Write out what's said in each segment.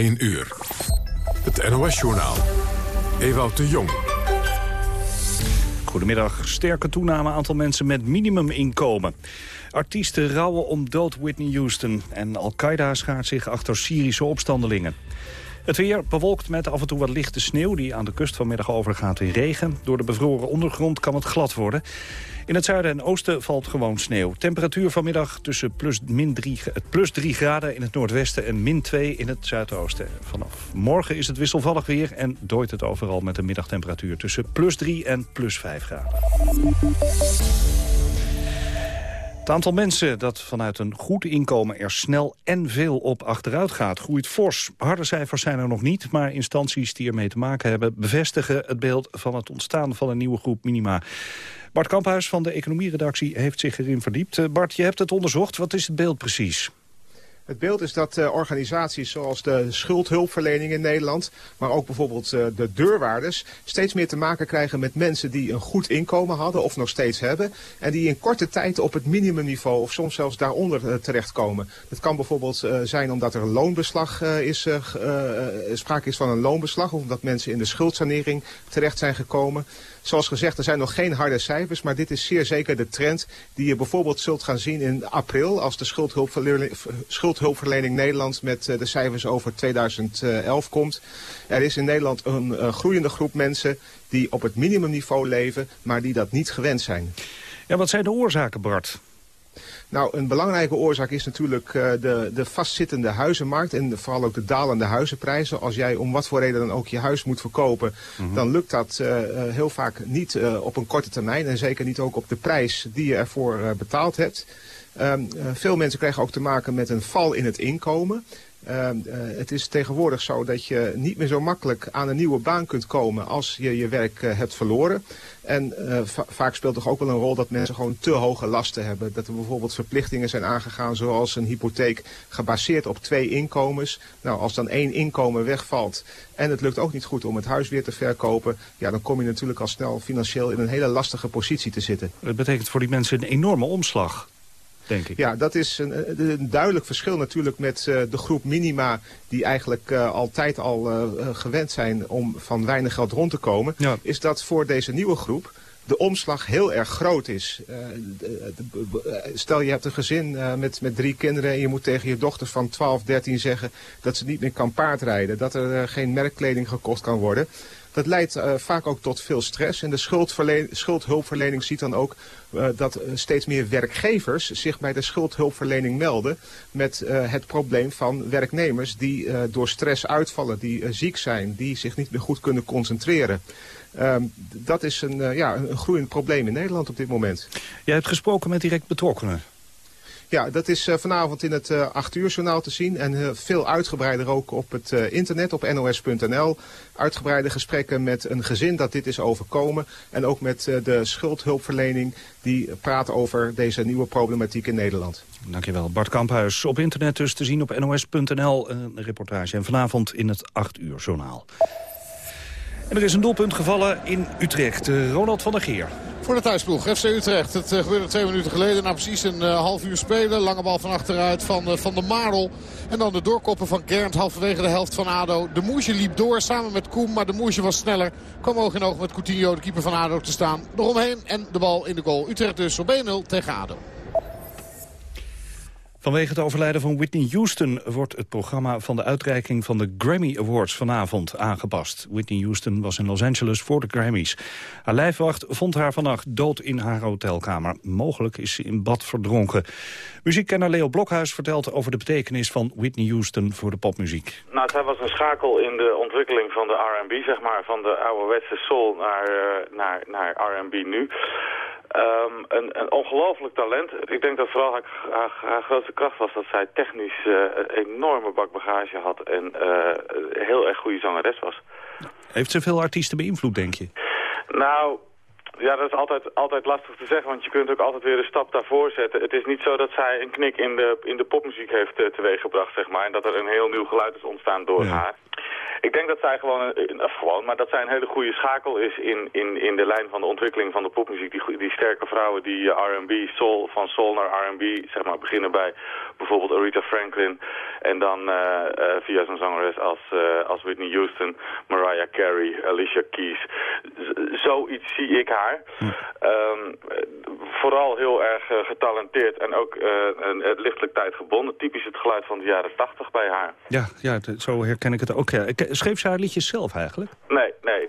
1 uur. Het NOS-journaal. Ewout de Jong. Goedemiddag. Sterke toename aantal mensen met minimuminkomen. Artiesten rouwen om dood Whitney Houston. En Al-Qaeda schaart zich achter Syrische opstandelingen. Het weer bewolkt met af en toe wat lichte sneeuw... die aan de kust vanmiddag overgaat in regen. Door de bevroren ondergrond kan het glad worden. In het zuiden en oosten valt gewoon sneeuw. Temperatuur vanmiddag tussen plus, min 3, plus 3 graden in het noordwesten... en min 2 in het zuidoosten. Vanaf morgen is het wisselvallig weer... en dooit het overal met een middagtemperatuur tussen plus 3 en plus 5 graden. Het aantal mensen dat vanuit een goed inkomen er snel en veel op achteruit gaat, groeit fors. Harde cijfers zijn er nog niet, maar instanties die ermee te maken hebben bevestigen het beeld van het ontstaan van een nieuwe groep minima. Bart Kamphuis van de economieredactie heeft zich erin verdiept. Eh, Bart, je hebt het onderzocht. Wat is het beeld precies? Het beeld is dat uh, organisaties zoals de schuldhulpverlening in Nederland, maar ook bijvoorbeeld uh, de deurwaarders, steeds meer te maken krijgen met mensen die een goed inkomen hadden of nog steeds hebben. En die in korte tijd op het minimumniveau of soms zelfs daaronder uh, terechtkomen. Dat kan bijvoorbeeld zijn omdat er een loonbeslag is, sprake is van een loonbeslag. Of omdat mensen in de schuldsanering terecht zijn gekomen. Zoals gezegd, er zijn nog geen harde cijfers, maar dit is zeer zeker de trend die je bijvoorbeeld zult gaan zien in april als de schuldhulpverlening, schuldhulpverlening Nederland met eh, de cijfers over 2011 komt. Er is in Nederland een groeiende groep mensen die op het minimumniveau leven, maar die dat niet gewend zijn. Ja, wat zijn de oorzaken, Bart? Nou, een belangrijke oorzaak is natuurlijk uh, de, de vastzittende huizenmarkt en vooral ook de dalende huizenprijzen. Als jij om wat voor reden dan ook je huis moet verkopen, mm -hmm. dan lukt dat uh, heel vaak niet uh, op een korte termijn en zeker niet ook op de prijs die je ervoor betaald hebt. Um, veel mensen krijgen ook te maken met een val in het inkomen. Uh, uh, het is tegenwoordig zo dat je niet meer zo makkelijk aan een nieuwe baan kunt komen als je je werk uh, hebt verloren. En va vaak speelt toch ook wel een rol dat mensen gewoon te hoge lasten hebben. Dat er bijvoorbeeld verplichtingen zijn aangegaan zoals een hypotheek gebaseerd op twee inkomens. Nou, als dan één inkomen wegvalt en het lukt ook niet goed om het huis weer te verkopen... ja, dan kom je natuurlijk al snel financieel in een hele lastige positie te zitten. Dat betekent voor die mensen een enorme omslag. Denk ik. Ja, dat is een, een, duidelijk verschil natuurlijk met uh, de groep minima... die eigenlijk uh, altijd al uh, gewend zijn om van weinig geld rond te komen. Ja. Is dat voor deze nieuwe groep de omslag heel erg groot is. stel je hebt een gezin met, met drie kinderen... en je moet tegen je dochters van 12, 13 zeggen... dat ze niet meer kan paardrijden. Dat er geen merkkleding gekocht kan worden... Dat leidt uh, vaak ook tot veel stress. En de schuldhulpverlening ziet dan ook uh, dat steeds meer werkgevers zich bij de schuldhulpverlening melden... met het probleem van werknemers die door stress uitvallen, die ziek zijn... die zich niet meer goed kunnen concentreren. Um, dat is een, ja, een groeiend probleem in Nederland op dit moment. Jij hebt gesproken met direct betrokkenen. Ja, dat is uh, vanavond in het uh, 8 uur journaal te zien. En uh, veel uitgebreider ook op het internet, op nos.nl. Uitgebreide gesprekken met een gezin dat dit is overkomen. En ook met de schuldhulpverlening die praat over deze nieuwe problematiek in Nederland. Dankjewel. Bart Kamphuis op internet dus te zien op nos.nl. Een reportage. En vanavond in het 8 uur journaal. En er is een doelpunt gevallen in Utrecht. Ronald van der Geer. Voor de thuisploeg FC Utrecht. Het uh, gebeurde twee minuten geleden. Na precies een uh, half uur spelen. Lange bal van achteruit van, van de Marel. En dan de doorkoppen van Gernd halverwege de helft van ADO. De Moesje liep door samen met Koem. Maar de Moesje was sneller. Kwam oog in oog met Coutinho, de keeper van ADO, te staan. Eromheen en de bal in de goal. Utrecht dus op 1-0 tegen ADO. Vanwege het overlijden van Whitney Houston wordt het programma van de uitreiking van de Grammy Awards vanavond aangepast. Whitney Houston was in Los Angeles voor de Grammys. Haar lijfwacht vond haar vannacht dood in haar hotelkamer. Mogelijk is ze in bad verdronken. Muziekkenner Leo Blokhuis vertelt over de betekenis van Whitney Houston voor de popmuziek. Nou, zij was een schakel in de ontwikkeling van de R&B, zeg maar, van de ouderwetse soul naar, uh, naar, naar R&B nu. Um, een, een ongelooflijk talent. Ik denk dat vooral haar, haar, haar grootste kracht was dat zij technisch uh, een enorme bak bagage had en uh, heel erg goede zangeres was. Heeft ze veel artiesten beïnvloed, denk je? Nou, ja, dat is altijd, altijd lastig te zeggen, want je kunt ook altijd weer een stap daarvoor zetten. Het is niet zo dat zij een knik in de, in de popmuziek heeft uh, teweeggebracht, zeg maar, en dat er een heel nieuw geluid is ontstaan door ja. haar. Ik denk dat zij gewoon, een, gewoon, maar dat zij een hele goede schakel is in, in, in de lijn van de ontwikkeling van de popmuziek. Die, die sterke vrouwen die R&B, soul, van soul naar R&B, zeg maar, beginnen bij bijvoorbeeld Aretha Franklin. En dan via zo'n zangeres als, als Whitney Houston, Mariah Carey, Alicia Keys. zoiets zie ik haar. Hm. Ehm, vooral heel erg getalenteerd en ook het lichtelijk tijdgebonden. Typisch het geluid van de jaren 80 bij haar. Ja, ja zo herken ik het ook. Ja. Schreef ze haar liedjes zelf eigenlijk? Nee, nee.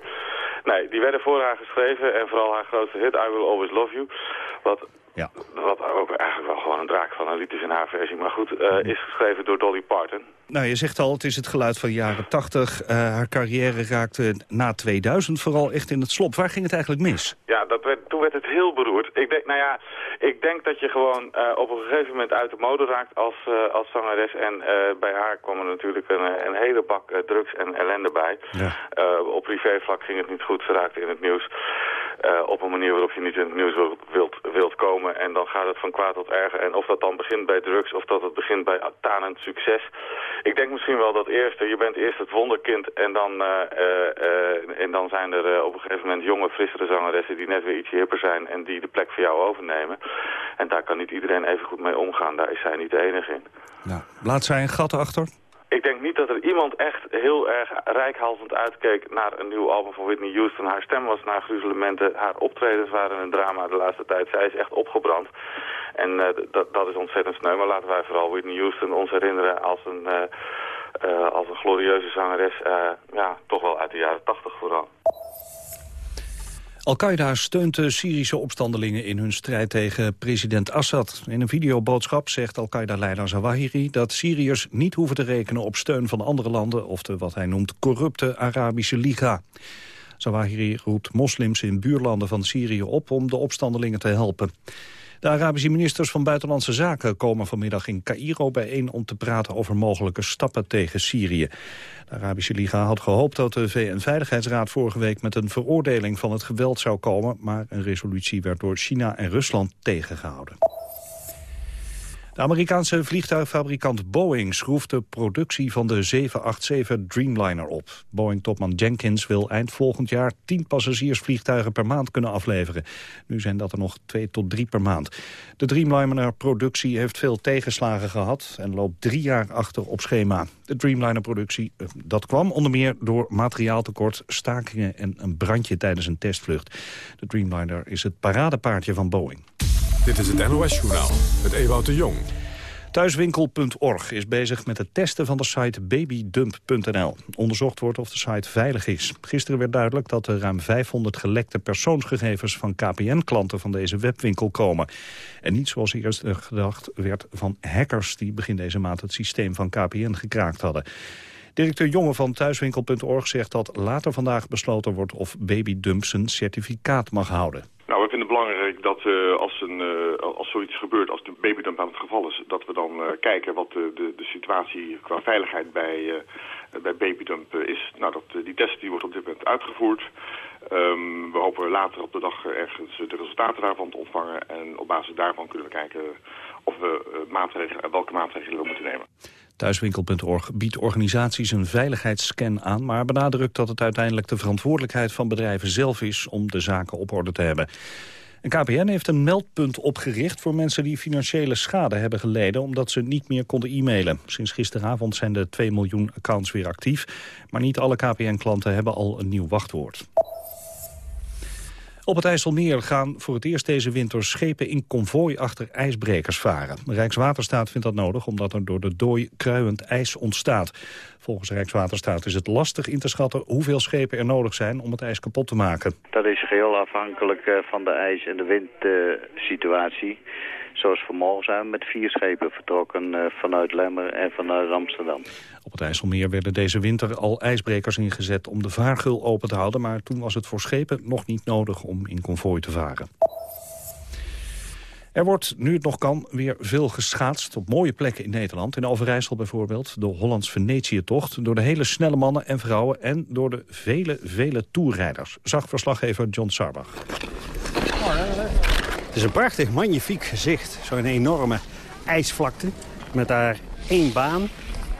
Nee, die werden voor haar geschreven en vooral haar grootste hit, I Will Always Love You. Wat, ja. wat ook eigenlijk wel gewoon een draak van een lied is in haar versie. Maar goed, uh, is geschreven door Dolly Parton. Nou, je zegt al, het is het geluid van de jaren 80. Uh, eh, haar carrière raakte na 2000 vooral echt in het slop. Waar ging het eigenlijk mis? Ja, dat werd, toen werd het heel beroerd. Ik denk, nou ja, ik denk dat je gewoon uh, op een gegeven moment uit de mode raakt als, als zangeres. En bij haar kwam er natuurlijk een, een hele bak drugs en ellende bij. Ja. op privévlak ging het niet goed, ze raakte in het nieuws. Op een manier waarop je niet in het nieuws wilt, wilt komen. En dan gaat het van kwaad tot erger. En of dat dan begint bij drugs of dat het begint bij tanend succes. Ik denk misschien wel dat eerste. Je bent eerst het wonderkind en dan, en dan zijn er op een gegeven moment jonge, frissere zangeressen die net weer ietsje hipper zijn en die de plek voor jou overnemen. En daar kan niet iedereen even goed mee omgaan. Daar is zij niet de enige in. Laat zij een gat achter? Ik denk niet dat er iemand echt heel erg rijkhalsend uitkeek naar een nieuw album van Whitney Houston. Haar stem was naar gruzelementen, haar optredens waren een drama de laatste tijd. Zij is echt opgebrand. En uh, dat is ontzettend sneu. Maar laten wij vooral Whitney Houston ons herinneren als een, uh, uh, als een glorieuze zangeres. ja, toch wel uit de jaren tachtig vooral. Al-Qaeda steunt de Syrische opstandelingen in hun strijd tegen president Assad. In een videoboodschap zegt Al-Qaeda-leider Zawahiri dat Syriërs niet hoeven te rekenen op steun van andere landen of de wat hij noemt corrupte Arabische Liga. Zawahiri roept moslims in buurlanden van Syrië op om de opstandelingen te helpen. De Arabische ministers van Buitenlandse Zaken komen vanmiddag in Cairo bijeen om te praten over mogelijke stappen tegen Syrië. De Arabische Liga had gehoopt dat de VN-veiligheidsraad vorige week met een veroordeling van het geweld zou komen, maar een resolutie werd door China en Rusland tegengehouden. De Amerikaanse vliegtuigfabrikant Boeing schroeft de productie van de 787 Dreamliner op. Boeing-topman Jenkins wil eind volgend jaar 10 passagiersvliegtuigen per maand kunnen afleveren. Nu zijn dat er nog 2 tot 3 per maand. De Dreamliner-productie heeft veel tegenslagen gehad en loopt drie jaar achter op schema. De Dreamliner-productie, eh, dat kwam onder meer door materiaaltekort, stakingen en een brandje tijdens een testvlucht. De Dreamliner is het paradepaardje van Boeing. Dit is het NOS-journaal met Ewout de Jong. Thuiswinkel.org is bezig met het testen van de site babydump.nl. Onderzocht wordt of de site veilig is. Gisteren werd duidelijk dat er ruim 500 gelekte persoonsgegevens van KPN-klanten van deze webwinkel komen. En niet zoals eerst gedacht werd van hackers die begin deze maand het systeem van KPN gekraakt hadden. Directeur Jonge van thuiswinkel.org zegt dat later vandaag besloten wordt of Babydump zijn certificaat mag houden. Belangrijk dat uh, als, een, uh, als zoiets gebeurt, als de babydump aan het geval is, dat we dan uh, kijken wat de, de, de, situatie qua veiligheid bij, bij babydump is. Nou, dat, die test die wordt op dit moment uitgevoerd. Um, we hopen later op de dag ergens de resultaten daarvan te ontvangen. En op basis daarvan kunnen we kijken of we maatregelen, welke maatregelen we moeten nemen. Thuiswinkel.org biedt organisaties een veiligheidsscan aan... maar benadrukt dat het uiteindelijk de verantwoordelijkheid van bedrijven zelf is... om de zaken op orde te hebben. KPN heeft een meldpunt opgericht voor mensen die financiële schade hebben geleden... omdat ze niet meer konden e-mailen. Sinds gisteravond zijn de 2 miljoen accounts weer actief. Maar niet alle KPN-klanten hebben al een nieuw wachtwoord. Op het IJsselmeer gaan voor het eerst deze winter schepen in konvooi achter ijsbrekers varen. Rijkswaterstaat vindt dat nodig omdat er door de dooi kruiend ijs ontstaat. Volgens Rijkswaterstaat is het lastig in te schatten hoeveel schepen er nodig zijn om het ijs kapot te maken. Dat is geheel afhankelijk eh, van de ijs- en de windsituatie. Zoals vanmorgen zijn we met vier schepen vertrokken eh, vanuit Lemmer en vanuit Amsterdam. Op het IJsselmeer werden deze winter al ijsbrekers ingezet om de vaargul open te houden. Maar toen was het voor schepen nog niet nodig om in konvooi te varen. Er wordt, nu het nog kan, weer veel geschaatst op mooie plekken in Nederland. In Overijssel bijvoorbeeld, de Hollands Venetië-tocht... door de hele snelle mannen en vrouwen en door de vele, vele toerrijders. Zag verslaggever John Sarbach. Het is een prachtig, magnifiek gezicht. Zo'n enorme ijsvlakte met daar één baan,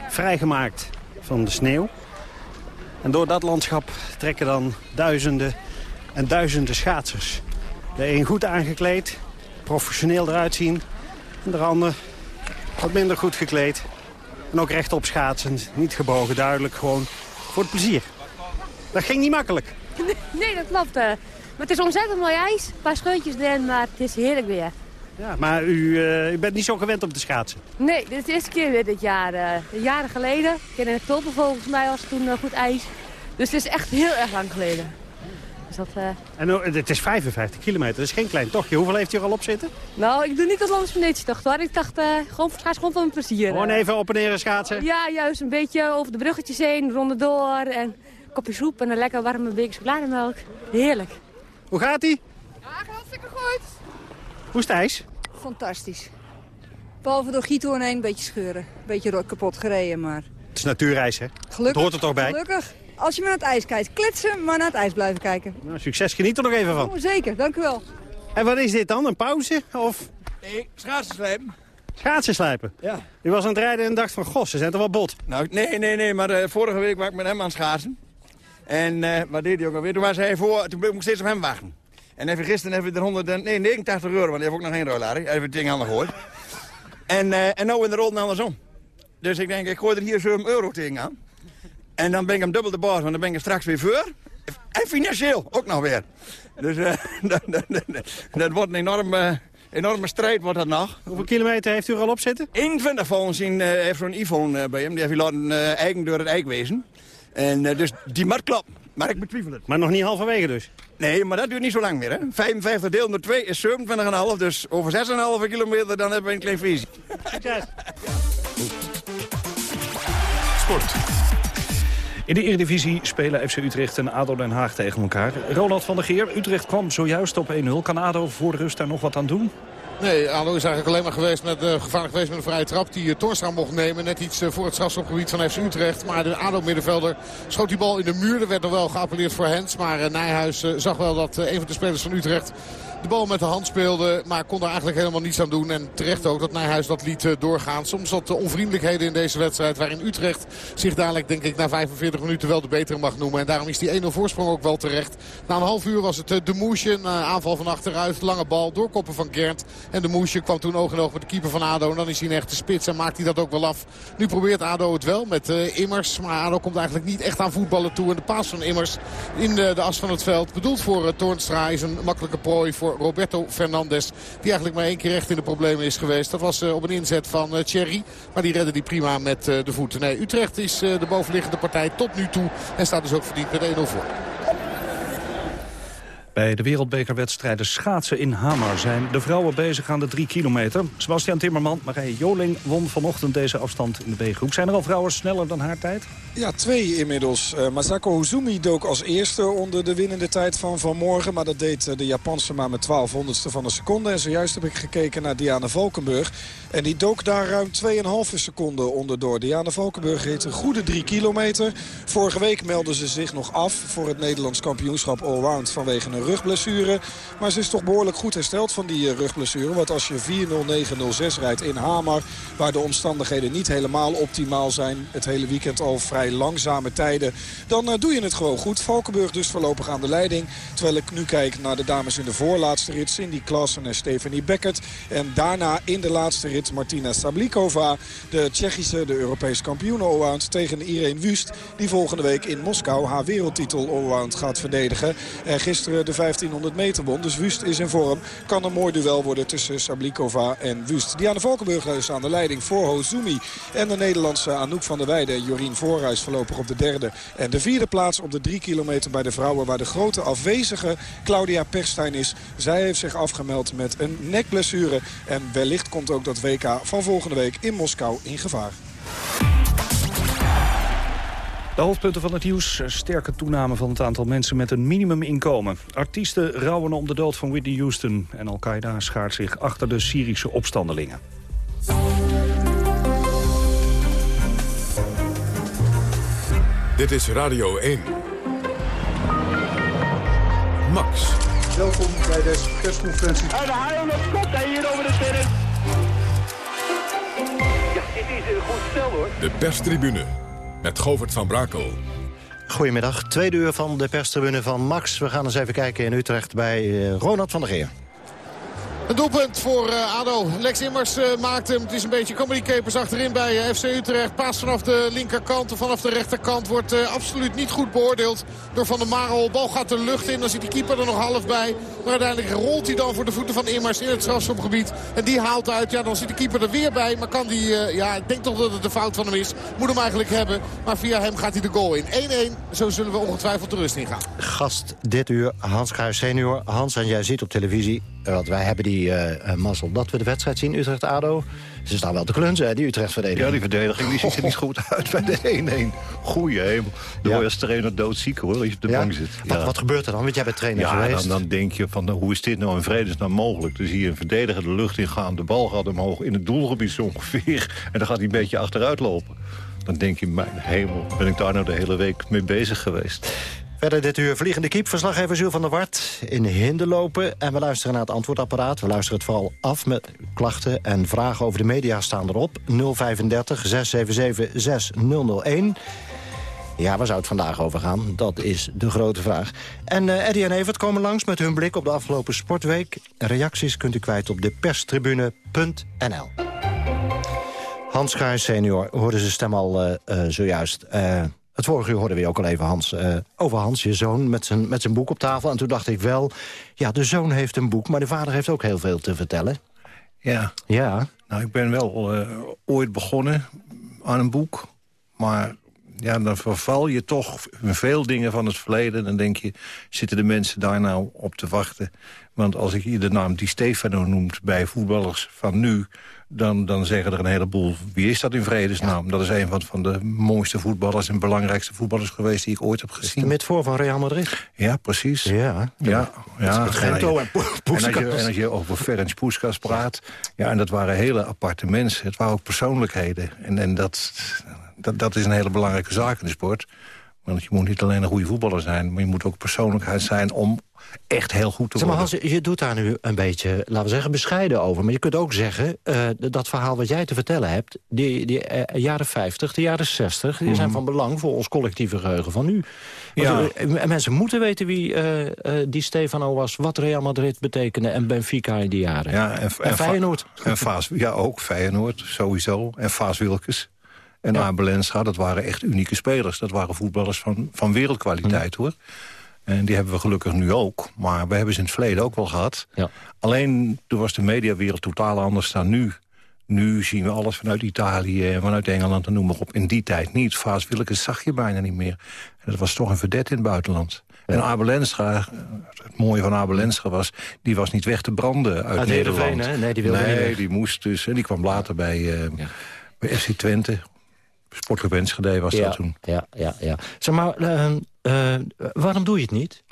vrijgemaakt van de sneeuw. En door dat landschap trekken dan duizenden en duizenden schaatsers. De een goed aangekleed, professioneel eruit zien. En de ander wat minder goed gekleed. En ook rechtop schaatsend, niet gebogen, duidelijk gewoon voor het plezier. Dat ging niet makkelijk. Nee, dat klopt. eh. Maar het is ontzettend mooi ijs. Een paar scheutjes erin, maar het is heerlijk weer. Ja, maar u, eh, u bent niet zo gewend om te schaatsen. Nee, dit is de eerste keer weer dit jaar. eh, jaren geleden. Ik ken in het Tulpen volgens mij was het toen goed ijs. Dus het is echt heel erg lang geleden. Dus dat, eh, En oh, het is 55 kilometer, dat is geen klein tochtje. Hoeveel heeft u er al op zitten? Nou, ik doe niet als landspenetiestocht hoor. Ik dacht, eh gewoon, schaats gewoon van mijn plezier. Gewoon eh. even op en neer schaatsen. Ja, juist een beetje over de bruggetjes heen, rondendoor en een kopje soep en een lekker warme beker chocolademelk. Heerlijk. Hoe gaat ie? Ja, hartstikke goed. Hoe is het ijs? Fantastisch. Behalve door Giethoorn heen een beetje scheuren. Een beetje kapot gereden, maar Het is natuurijs, hè? gelukkig. Het hoort er toch bij? Gelukkig. Als je maar naar het ijs kijkt, kletsen, maar naar het ijs blijven kijken. Nou, succes, geniet er nog even van. Oh, zeker, dank u wel. En wat is dit dan? Een pauze? Of Nee, schaatsen slijpen. schaatsen slijpen? Ja. U was aan het rijden en dacht van, goh, ze zijn toch wel bot. Nou, nee, nee, nee, maar eh, vorige week was ik met hem aan het schaatsen. En eh, wat deed hij ook alweer? Toen was hij voor, toen moest ik steeds op hem wachten. En even gisteren hebben we er 100, en- nee, 89 euro, want die heeft ook nog geen rollaar. Hij heeft het ding handig gehoord. En, eh en nou in de rol andersom. Dus ik denk, ik gooi er hier 7 euro tegen aan. En dan ben ik hem dubbel de baas, want dan ben ik er straks weer voor. En financieel ook nog weer. Dus eh, dat, dat, dat, dat wordt een enorme, enorme strijd wordt dat nog. Hoeveel kilometer heeft u er al op zitten? 21 volgens zien eh, heeft zo'n iPhone eh, bij hem. Die heeft hij laten eh, eigen door het eik wezen. En eh, dus die moet kloppen. Maar ik betwijfel het. Maar nog niet halverwege dus. Nee, maar dat duurt niet zo lang meer. Hè? 55 deel door 2 is 27,5. Dus over 6,5 kilometer dan hebben we een klein feestje. Succes. Sport. In de Eredivisie spelen FC Utrecht en ADO Den Haag tegen elkaar. Ronald van der Geer, Utrecht kwam zojuist op 1-0. Kan ADO voor de rust daar nog wat aan doen? Nee, ADO is eigenlijk alleen maar geweest met, eh, gevaarlijk geweest met een vrije trap die uh, Torstra mocht nemen. Net iets eh, voor het strafschopgebied van FC Utrecht. Maar de ADO-middenvelder schoot die bal in de muur. Er werd nog wel geappelleerd voor Hens. Maar eh, Nijhuis eh, zag wel dat eh, een van de spelers van Utrecht de bal met de hand speelde. Maar kon daar eigenlijk helemaal niets aan doen. En terecht ook dat Nijhuis dat liet eh, doorgaan. Soms wat onvriendelijkheden in deze wedstrijd. Waarin Utrecht zich dadelijk denk ik na 45 minuten wel de betere mag noemen. En daarom is die 1-0 voorsprong ook wel terecht. Na een half uur was het eh, de Moesje. Een eh, aanval van achteruit. Lange bal. Doorkoppen van Gernt. En de Moesje kwam toen oog in oog met de keeper van ADO. En dan is hij een echte spits en maakt hij dat ook wel af. Nu probeert ADO het wel met Immers. Maar ADO komt eigenlijk niet echt aan voetballen toe. En de paas van Immers in de, de as van het veld. Bedoeld voor Toornstra is een makkelijke prooi voor Roberto Fernandes. Die eigenlijk maar één keer echt in de problemen is geweest. Dat was uh, op een inzet van uh, Thierry. Maar die redde die prima met uh, de voeten. Nee, Utrecht is de bovenliggende partij tot nu toe. En staat dus ook verdiend met 1-0 voor. Bij de wereldbekerwedstrijden schaatsen in Hamar zijn de vrouwen bezig aan de drie kilometer. Sebastian Timmerman, Marije Joling won vanochtend deze afstand in de B-groep. Zijn er al vrouwen sneller dan haar tijd? Ja, twee inmiddels. Uh, Masako Hozumi dook als eerste onder de winnende tijd van vanmorgen. Maar dat deed uh, de Japanse maar met 1200ste van een seconde. En zojuist heb ik gekeken naar Diana Valkenburg. En die dook daar ruim 2,5 seconden onderdoor. Diana Valkenburg reed een goede drie kilometer. Vorige week meldde ze zich nog af voor het Nederlands kampioenschap allround vanwege een rugblessure. Maar ze is toch behoorlijk goed hersteld van die uh, rugblessure. Want als je 4.09.06 rijdt in Hamar, waar de omstandigheden niet helemaal optimaal zijn. Het hele weekend al vrij langzame tijden. Dan uh, doe je het gewoon goed. Valkenburg dus voorlopig aan de leiding. Terwijl ik nu kijk naar de dames in de voorlaatste rit. Cindy Klassen en Stephanie Beckett. En daarna in de laatste rit Martina Sablikova. De Tsjechische, de Europese kampioen allround tegen Irene Wust. Die volgende week in Moskou haar wereldtitel allround gaat verdedigen. En gisteren de 1500 meter won. Dus Wust is in vorm. Kan een mooi duel worden tussen Sablikova en Wust. Diana Valkenburg is aan de leiding voor Hozumi. En de Nederlandse Anouk van der Weijden. Jorien Voorhuis voorlopig op de derde. En de vierde plaats op de drie kilometer bij de vrouwen... waar de grote afwezige Claudia Perstijn is. Zij heeft zich afgemeld met een nekblessure. En wellicht komt ook dat WK van volgende week in Moskou in gevaar. De hoofdpunten van het nieuws. Sterke toename van het aantal mensen met een minimuminkomen. Artiesten rouwen om de dood van Whitney Houston. En Al-Qaeda schaart zich achter de Syrische opstandelingen. Dit is Radio 1. Max. Welkom bij deze persconferentie. En de haal op kop hij hier over de terrein. Ja, dit is een goed stel hoor. De perstribune met Govert van Brakel. Goedemiddag, tweede uur van de perstribune van Max. We gaan eens even kijken in Utrecht bij uh, Ronald van der Geer. Een doelpunt voor uh, ADO. Lex Immers uh, maakt hem. Het is een beetje comedy capers achterin bij uh, FC Utrecht. Paas vanaf de linkerkant of vanaf de rechterkant wordt absoluut niet goed beoordeeld door Van der Marel. Bal gaat de lucht in. Dan zit die keeper er nog half bij. Maar uiteindelijk rolt hij dan voor de voeten van Immers in het strafschopgebied. En die haalt uit. Ja, dan zit de keeper er weer bij. Maar kan die, ja, ik denk toch dat het de fout van hem is. Moet hem eigenlijk hebben. Maar via hem gaat hij de goal in. 1-1. Zo zullen we ongetwijfeld de rust ingaan. Gast dit uur Hans Kruijs senior. Hans, en jij ziet op televisie want wij hebben die uh, mazzel dat we de wedstrijd zien, Utrecht-ADO. Ze staan wel te klunzen, hè, die Utrecht-verdediging. Ja, die verdediging die ziet er niet goed uit bij de 1-1. Goeie hemel. Dan ja. word je als trainer doodziek, hoor, als je op de bank zit. Ja. Wat, wat, gebeurt er dan? Want jij bent trainer ja, geweest. Dan, dan denk je, van, hoe is dit nou in vredesnaam mogelijk? Zie je een verdediger de lucht ingaan, de bal gaat omhoog... in het doelgebied zo ongeveer. En dan gaat hij een beetje achteruit lopen. Dan denk je, mijn hemel, ben ik daar nou de hele week mee bezig geweest. Verder dit uur vliegende kiep, verslaggever Jules van der Wart in hinderlopen. En we luisteren naar het antwoordapparaat. We luisteren het vooral af met klachten en vragen over de media staan erop. 035 677 6001. Ja, waar zou het vandaag over gaan? Dat is de grote vraag. En uh, Eddie en Evert komen langs met hun blik op de afgelopen sportweek. Reacties kunt u kwijt op de perstribune.nl. Hans Kruijs senior hoorde zijn stem al uh, uh, zojuist. Het vorige uur hoorden we ook al even Hans, uh, over Hans, je zoon, met zijn, met zijn boek op tafel. En toen dacht ik wel, ja, de zoon heeft een boek... maar de vader heeft ook heel veel te vertellen. Ja. Ja. Nou, ik ben wel uh, ooit begonnen aan een boek. Maar ja, dan verval je toch veel dingen van het verleden. Dan denk je, zitten de mensen daar nou op te wachten? Want als ik hier de naam die Stefano noemt bij voetballers van nu dan, dan zeggen er een heleboel... wie is dat in vredesnaam? Dat is een van, van de mooiste voetballers en belangrijkste voetballers geweest... die ik ooit heb gezien. De midvoor van Real Madrid? Ja, precies. Ja, ja, ja. Gento en, en, als je, en als je over Ferenc Puskas praat... ja, en dat waren hele aparte mensen. Het waren ook persoonlijkheden. En, en dat, dat, dat is een hele belangrijke zaak in de sport. Want je moet niet alleen een goede voetballer zijn... maar je moet ook persoonlijkheid zijn om echt heel goed te zeg maar, Hans, je doet daar nu een beetje, laten we zeggen, bescheiden over. Maar je kunt ook zeggen, uh, dat verhaal wat jij te vertellen hebt... die, die uh, jaren 50, de jaren 60, die zijn mhm. van belang voor ons collectieve geheugen van nu. Ja. Uh, mensen moeten weten wie die Stefano was, wat Real Madrid betekende... en Benfica in die jaren. Ja, en, en, en Feyenoord. En Vaas, ja, ook Feyenoord, sowieso. En Vaas Wilkes. En ja. Abel dat waren echt unieke spelers. Dat waren voetballers van, van wereldkwaliteit, mhm. hoor. En die hebben we gelukkig nu ook. Maar we hebben ze in het verleden ook wel gehad. Ja. Alleen toen was de mediawereld totaal anders dan nu. Nu zien we alles vanuit Italië en vanuit Engeland en noem maar op. In die tijd niet. Vaas Willekes zag je bijna niet meer. En dat was toch een verdet in het buitenland. En Abel Lenstra, het mooie van Abel Lenstra was... die was niet weg te branden uit, Nederland. Nee, die wilde nee, niet die moest dus. En die kwam later bij, uh, ja. bij FC Twente. Sportclub Enschede was ja, dat toen. Ja, ja, ja. Zeg maar, uh, uh, waarom doe je het niet?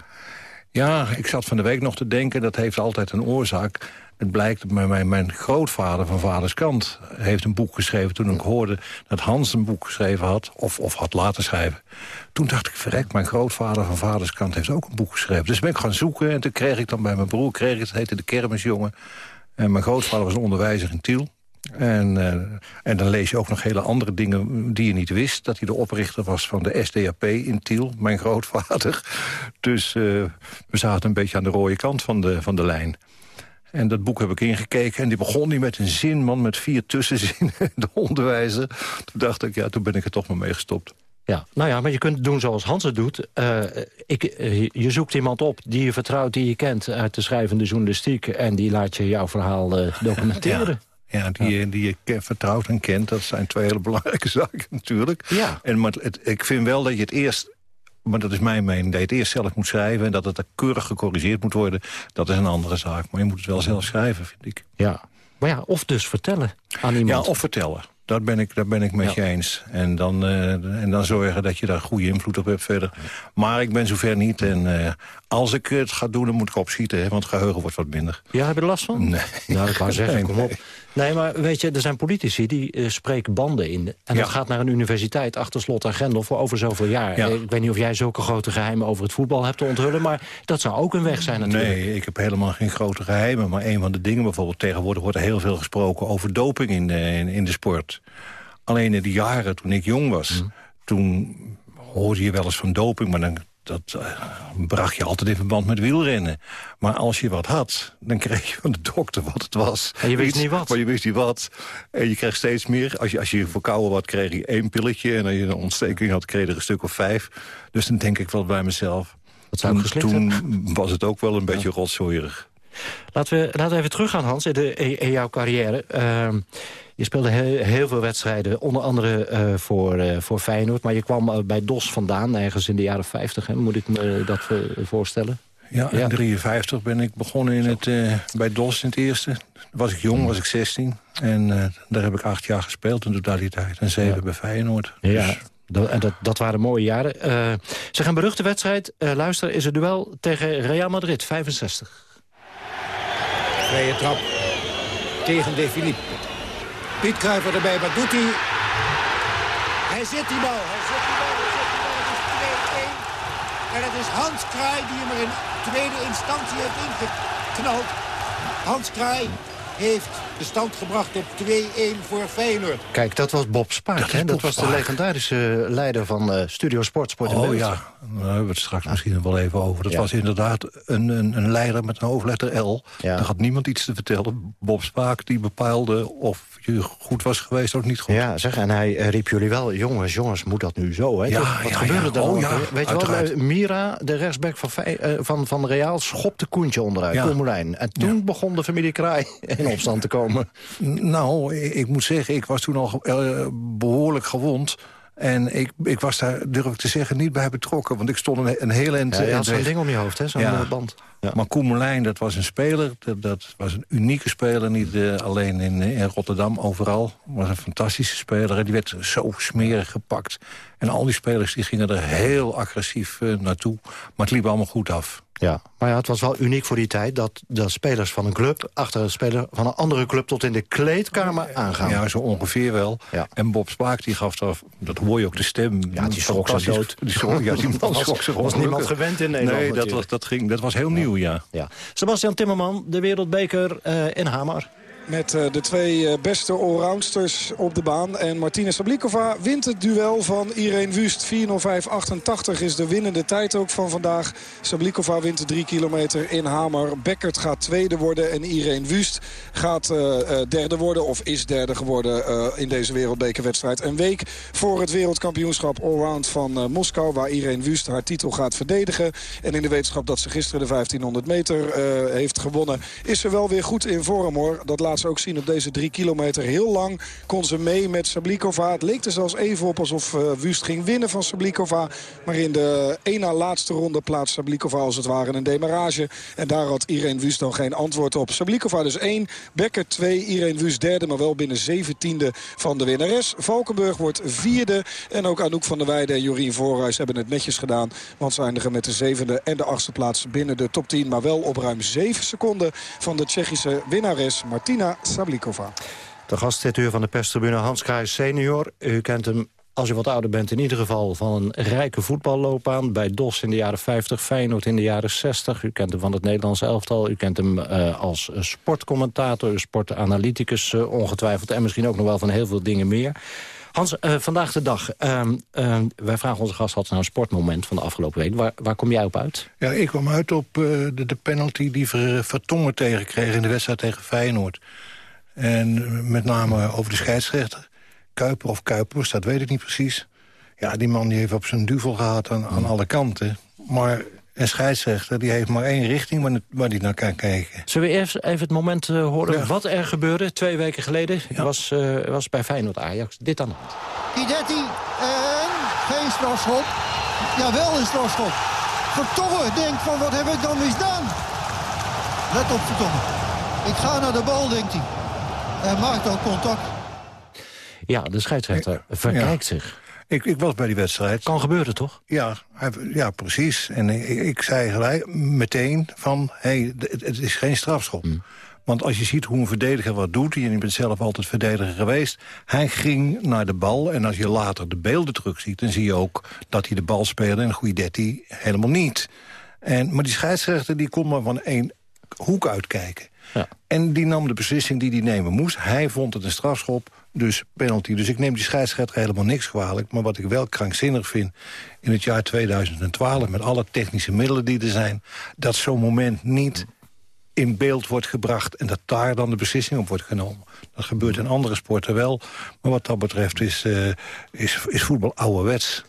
Ja, ik zat van de week nog te denken, dat heeft altijd een oorzaak. Het blijkt dat mijn, mijn grootvader van vaders kant heeft een boek geschreven... toen ik hoorde dat Hans een boek geschreven had, of, of had laten schrijven. Toen dacht ik, verrek, mijn grootvader van vaders kant heeft ook een boek geschreven. Dus ben ik gaan zoeken en toen kreeg ik dan bij mijn broer... kreeg ik, het heette De Kermisjongen. En mijn grootvader was een onderwijzer in Tiel. En, uh, en dan lees je ook nog hele andere dingen die je niet wist. Dat hij de oprichter was van de SDAP in Tiel, mijn grootvader. Dus uh, we zaten een beetje aan de rode kant van de, van de lijn. En dat boek heb ik ingekeken en die begon niet met een zin, man, met vier tussenzinnen, de onderwijzer. Toen dacht ik, ja, toen ben ik er toch maar mee gestopt. Ja, nou ja, maar je kunt doen zoals Hans het doet. Uh, ik, uh, je zoekt iemand op die je vertrouwt, die je kent uit de schrijvende journalistiek... en die laat je jouw verhaal uh, documenteren. Ja. Ja, die, ja. die je vertrouwt en kent, dat zijn twee hele belangrijke zaken natuurlijk. Ja. En, maar het, ik vind wel dat je het eerst maar dat is mijn mening, dat je het eerst zelf moet schrijven... en dat het keurig gecorrigeerd moet worden, dat is een andere zaak. Maar je moet het wel zelf schrijven, vind ik. Ja, maar ja, of dus vertellen aan iemand. Ja, of vertellen. Dat ben ik, dat ben ik met ja. je eens. En dan, uh, en dan zorgen dat je daar goede invloed op hebt verder. Maar ik ben zover niet. En uh, als ik het ga doen, dan moet ik opschieten. Hè, want het geheugen wordt wat minder. Ja, heb je er last van? Nee. Nou, ik wou zeggen, kom op. Nee, maar weet je, er zijn politici die uh, spreken banden in. En ja. dat gaat naar een universiteit achter slot en grendel voor over zoveel jaar. Ja. Ik weet niet of jij zulke grote geheimen over het voetbal hebt te onthullen... maar dat zou ook een weg zijn natuurlijk. Nee, ik heb helemaal geen grote geheimen. Maar een van de dingen bijvoorbeeld tegenwoordig wordt er heel veel gesproken... over doping in de, in, in de sport. Alleen in de jaren toen ik jong was, mm. toen hoorde je wel eens van doping, maar dan, dat uh, bracht je altijd in verband met wielrennen. Maar als je wat had, dan kreeg je van de dokter wat het was. En je wist niet wat. Maar je wist niet wat. En je kreeg steeds meer. Als je, als je verkouden had, kreeg je één pilletje. En als je een ontsteking had, kreeg je er een stuk of vijf. Dus dan denk ik wel bij mezelf... Zou toen, toen was het ook wel een beetje rotzooierig. Laten we, laten we even teruggaan, Hans, in, de, in jouw carrière. Uh, je speelde heel, heel, veel wedstrijden, onder andere uh, voor, uh, voor Feyenoord. Maar je kwam uh, bij DOS vandaan, ergens in de jaren 50, hè? moet ik me dat voorstellen? Ja, in 1953 ben ik begonnen in het, bij DOS in het eerste. Was ik jong, was ik 16. En daar heb ik acht jaar gespeeld in totaliteit. En zeven ja. bij Feyenoord. Ja. Dus dat, en dat, dat waren mooie jaren. Uh, zeg, een beruchte wedstrijd. Uh, luister, is het duel tegen Real Madrid, 65. Vrije trap tegen De Philippe. Piet Kruijver erbij, wat doet hij? Hij zit die bal, hij zit die bal, hij zit die bal. Het is 2-1. En het is Hans Kraai die hem in tweede instantie heeft ingeknald. Hans Kraai heeft de stand gebracht op 2-1 voor Feyenoord. Kijk, dat was Bob Spaak, dat, hè? dat was de legendarische leider van uh, Studio Sport, Sport Oh ja, daar hebben we het straks misschien wel even over. Dat ja. was inderdaad een, een, een, leider met een hoofdletter L. Ja. Daar had niemand iets te vertellen. Bob Spaak die bepaalde of je goed was geweest of niet goed. Ja, zeg, en hij uh, riep jullie wel, jongens, jongens, moet dat nu zo? Hè? Ja, Wat ja, gebeurde er? Oh, ja, Weet je wel, Mira, de rechtsback van, van, van Real, schopte Koentje onderuit, ja. En toen begon de familie Kraai in opstand te komen. Nou, ik moet zeggen, ik was toen al uh, behoorlijk gewond. En ik, ik was daar, durf ik te zeggen, niet bij betrokken. Want ik stond een, een hele... Ja, je had zo'n ding om je hoofd, hè? Zo'n ja. band. Ja. Maar Koemelijn, dat was een speler. Dat, dat was een unieke speler. Niet uh, alleen in, in Rotterdam, overal. was een fantastische speler. En die werd zo smerig gepakt. En al die spelers die gingen er heel agressief uh, naartoe. Maar het liep allemaal goed af. Ja, maar ja, het was wel uniek voor die tijd... dat, dat spelers van een club achter een speler van een andere club... tot in de kleedkamer aangaan. Ja, zo ongeveer wel. Ja. En Bob Spaak die gaf daar, dat hoor je ook de stem. Ja, die schrok zich dood. Die schrok, ja, die man schrok zich was niemand gewend in Nederland Nee, dat was, dat, ging, dat was heel nieuw, ja. Sebastian Timmerman, de wereldbeker uh, in Hamar. Met uh, de twee uh, beste allroundsters op de baan. En Martina Sablikova wint het duel van Irene Wust. 4.05.88 is de winnende tijd ook van vandaag. Sablikova wint de 3 kilometer in Hamer. Beckert gaat tweede worden en Irene Wust gaat uh, derde worden. Of is derde geworden in deze wereldbekerwedstrijd. Een week voor het wereldkampioenschap allround van Moskou. Waar Irene Wust haar titel gaat verdedigen. En in de wetenschap dat ze gisteren de 1500 meter heeft gewonnen. Is ze wel weer goed in vorm hoor. Dat laat ze ook zien op deze drie kilometer. Heel lang kon ze mee met Sablikova. Het leek er zelfs even op alsof uh, Wust ging winnen van Sablikova. Maar in de één na laatste ronde plaatst Sablikova als het ware een demarage. En daar had Irene Wust dan geen antwoord op. Sablikova dus één, Becker twee, Irene Wust derde. Maar wel binnen zeventiende van de winnares. Valkenburg wordt vierde. En ook Anouk van der Weijden en Jorien Voorhuis hebben het netjes gedaan. Want ze eindigen met de zevende en de achtste plaats binnen de top 10. Maar wel op ruim zeven seconden van de Tsjechische winnares Martina Sablikova. De gast dit uur van de perstribune Hans Kruijs senior. U kent hem als je wat ouder bent in ieder geval van een rijke voetballoopbaan. Bij DOS in de jaren 50, Feyenoord in de jaren 60. U kent hem van het Nederlandse elftal. U kent hem uh, als sportcommentator, sportanalyticus uh, ongetwijfeld. En misschien ook nog wel van heel veel dingen meer. Hans, uh, vandaag de dag. wij vragen onze gast, is nou een sportmoment van de afgelopen week? Waar, waar kom jij op uit? Ja, ik kwam uit op de, de, penalty die Vertongen tegenkreeg in de wedstrijd tegen Feyenoord. En met name over de scheidsrechter. Kuiper of Kuipers, dat weet ik niet precies. Ja, die man die heeft op zijn duvel gehad aan, aan alle kanten. Maar een scheidsrechter die heeft maar één richting waar, waar die naar kan kijken. Zullen we eerst even het moment uh, horen ja. wat er gebeurde twee weken geleden? Ja. Was, uh, was bij Feyenoord Ajax. Dit aan de hand. Guidetti en geen strafschop. Ja, wel een strafschop. Vertongen denkt van wat heb ik dan misdaan? Let op Vertongen. Ik ga naar de bal, denkt hij. Hij maakt ook contact. Ja, de scheidsrechter verkijkt ja. zich. Ik, ik was bij die wedstrijd. Kan gebeuren, toch? Ja, ja precies. En ik, ik zei gelijk meteen van, hé, hey, het, het, is geen strafschop. Mm. Want als je ziet hoe een verdediger wat doet... en je bent zelf altijd verdediger geweest... hij ging naar de bal en als je later de beelden terugziet... dan zie je ook dat hij de bal speelde en Guidetti helemaal niet. En, maar die scheidsrechter die kon maar van één hoek uitkijken. Ja. En die nam de beslissing die hij nemen moest. Hij vond het een strafschop Dus penalty. Dus ik neem die scheidsrechter helemaal niks kwalijk. Maar wat ik wel krankzinnig vind in het jaar 2012... met alle technische middelen die er zijn... dat zo'n moment niet in beeld wordt gebracht... en dat daar dan de beslissing op wordt genomen. Dat gebeurt in andere sporten wel. Maar wat dat betreft is, uh, is, is voetbal ouderwets.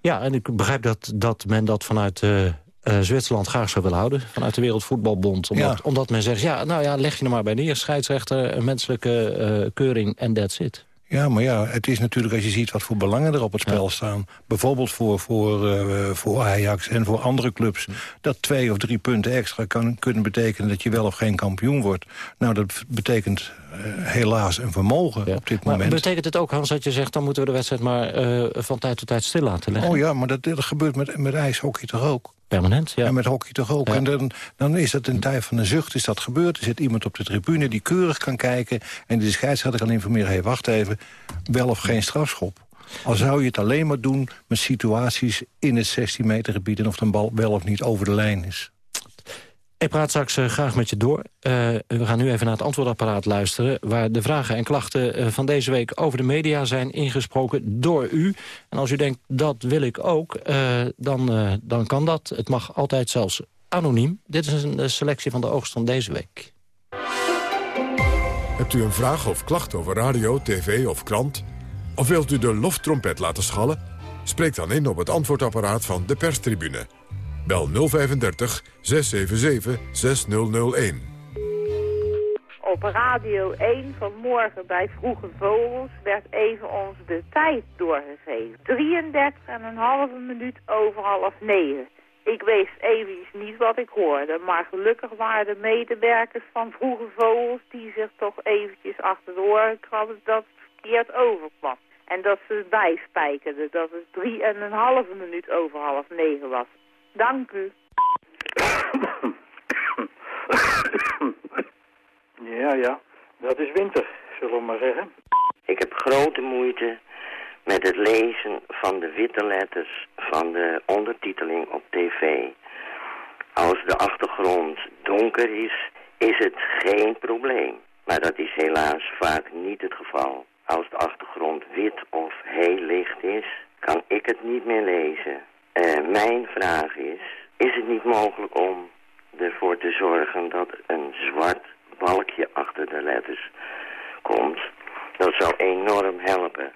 Ja, en ik begrijp dat, dat men dat vanuit... Uh... Uh, Zwitserland graag zou willen houden vanuit de Wereldvoetbalbond. Omdat, ja. omdat men zegt, ja, nou ja, leg je er maar bij neer. Scheidsrechter, een menselijke uh, keuring en that's it. Ja, maar ja, het is natuurlijk als je ziet wat voor belangen er op het spel staan. Bijvoorbeeld voor, voor, uh, voor Ajax en voor andere clubs. Dat twee of drie punten extra kan kunnen betekenen dat je wel of geen kampioen wordt. Nou, dat betekent helaas een vermogen ja. op dit maar moment. betekent het ook, Hans, dat je zegt... dan moeten we de wedstrijd maar uh, van tijd tot tijd stil laten leggen? Oh ja, maar dat, dat gebeurt met, met ijshockey toch ook? Permanent, ja. En met hockey toch ook. Ja. En dan, dan is dat een tijd van een zucht, is dat gebeurd. Er zit iemand op de tribune die keurig kan kijken... en die de scheidsrechter kan informeren... hé, hey, wacht even, wel of geen strafschop. Al zou je het alleen maar doen met situaties in het 16 meter gebied... en of de bal wel of niet over de lijn is. Ik praat straks uh, graag met je door. Uh, we gaan nu even naar het antwoordapparaat luisteren... waar de vragen en klachten uh, van deze week over de media zijn ingesproken door u. En als u denkt, dat wil ik ook, dan, dan kan dat. Het mag altijd zelfs anoniem. Dit is een selectie van de oogst van deze week. Hebt u een vraag of klacht over radio, tv of krant? Of wilt u de loftrompet laten schallen? Spreek dan in op het antwoordapparaat van de perstribune... Bel 035 677 6001. Op Radio 1 vanmorgen bij Vroege Vogels werd even ons de tijd doorgegeven. 33,5 minuut over half negen. Ik wist eventjes niet wat ik hoorde, maar gelukkig waren de medewerkers van Vroege Vogels die zich toch eventjes achter de oren krabben dat het verkeerd overkwam. En dat ze bijspijkerden dat het 3,5 minuut over half negen was. Dank u. Ja, ja. Dat is winter, zullen we maar zeggen. Ik heb grote moeite met het lezen van de witte letters van de ondertiteling op tv. Als de achtergrond donker is, is het geen probleem. Maar dat is helaas vaak niet het geval. Als de achtergrond wit of heel licht is, kan ik het niet meer lezen. Uh, mijn vraag is, is het niet mogelijk om ervoor te zorgen dat een zwart balkje achter de letters komt? Dat zou enorm helpen.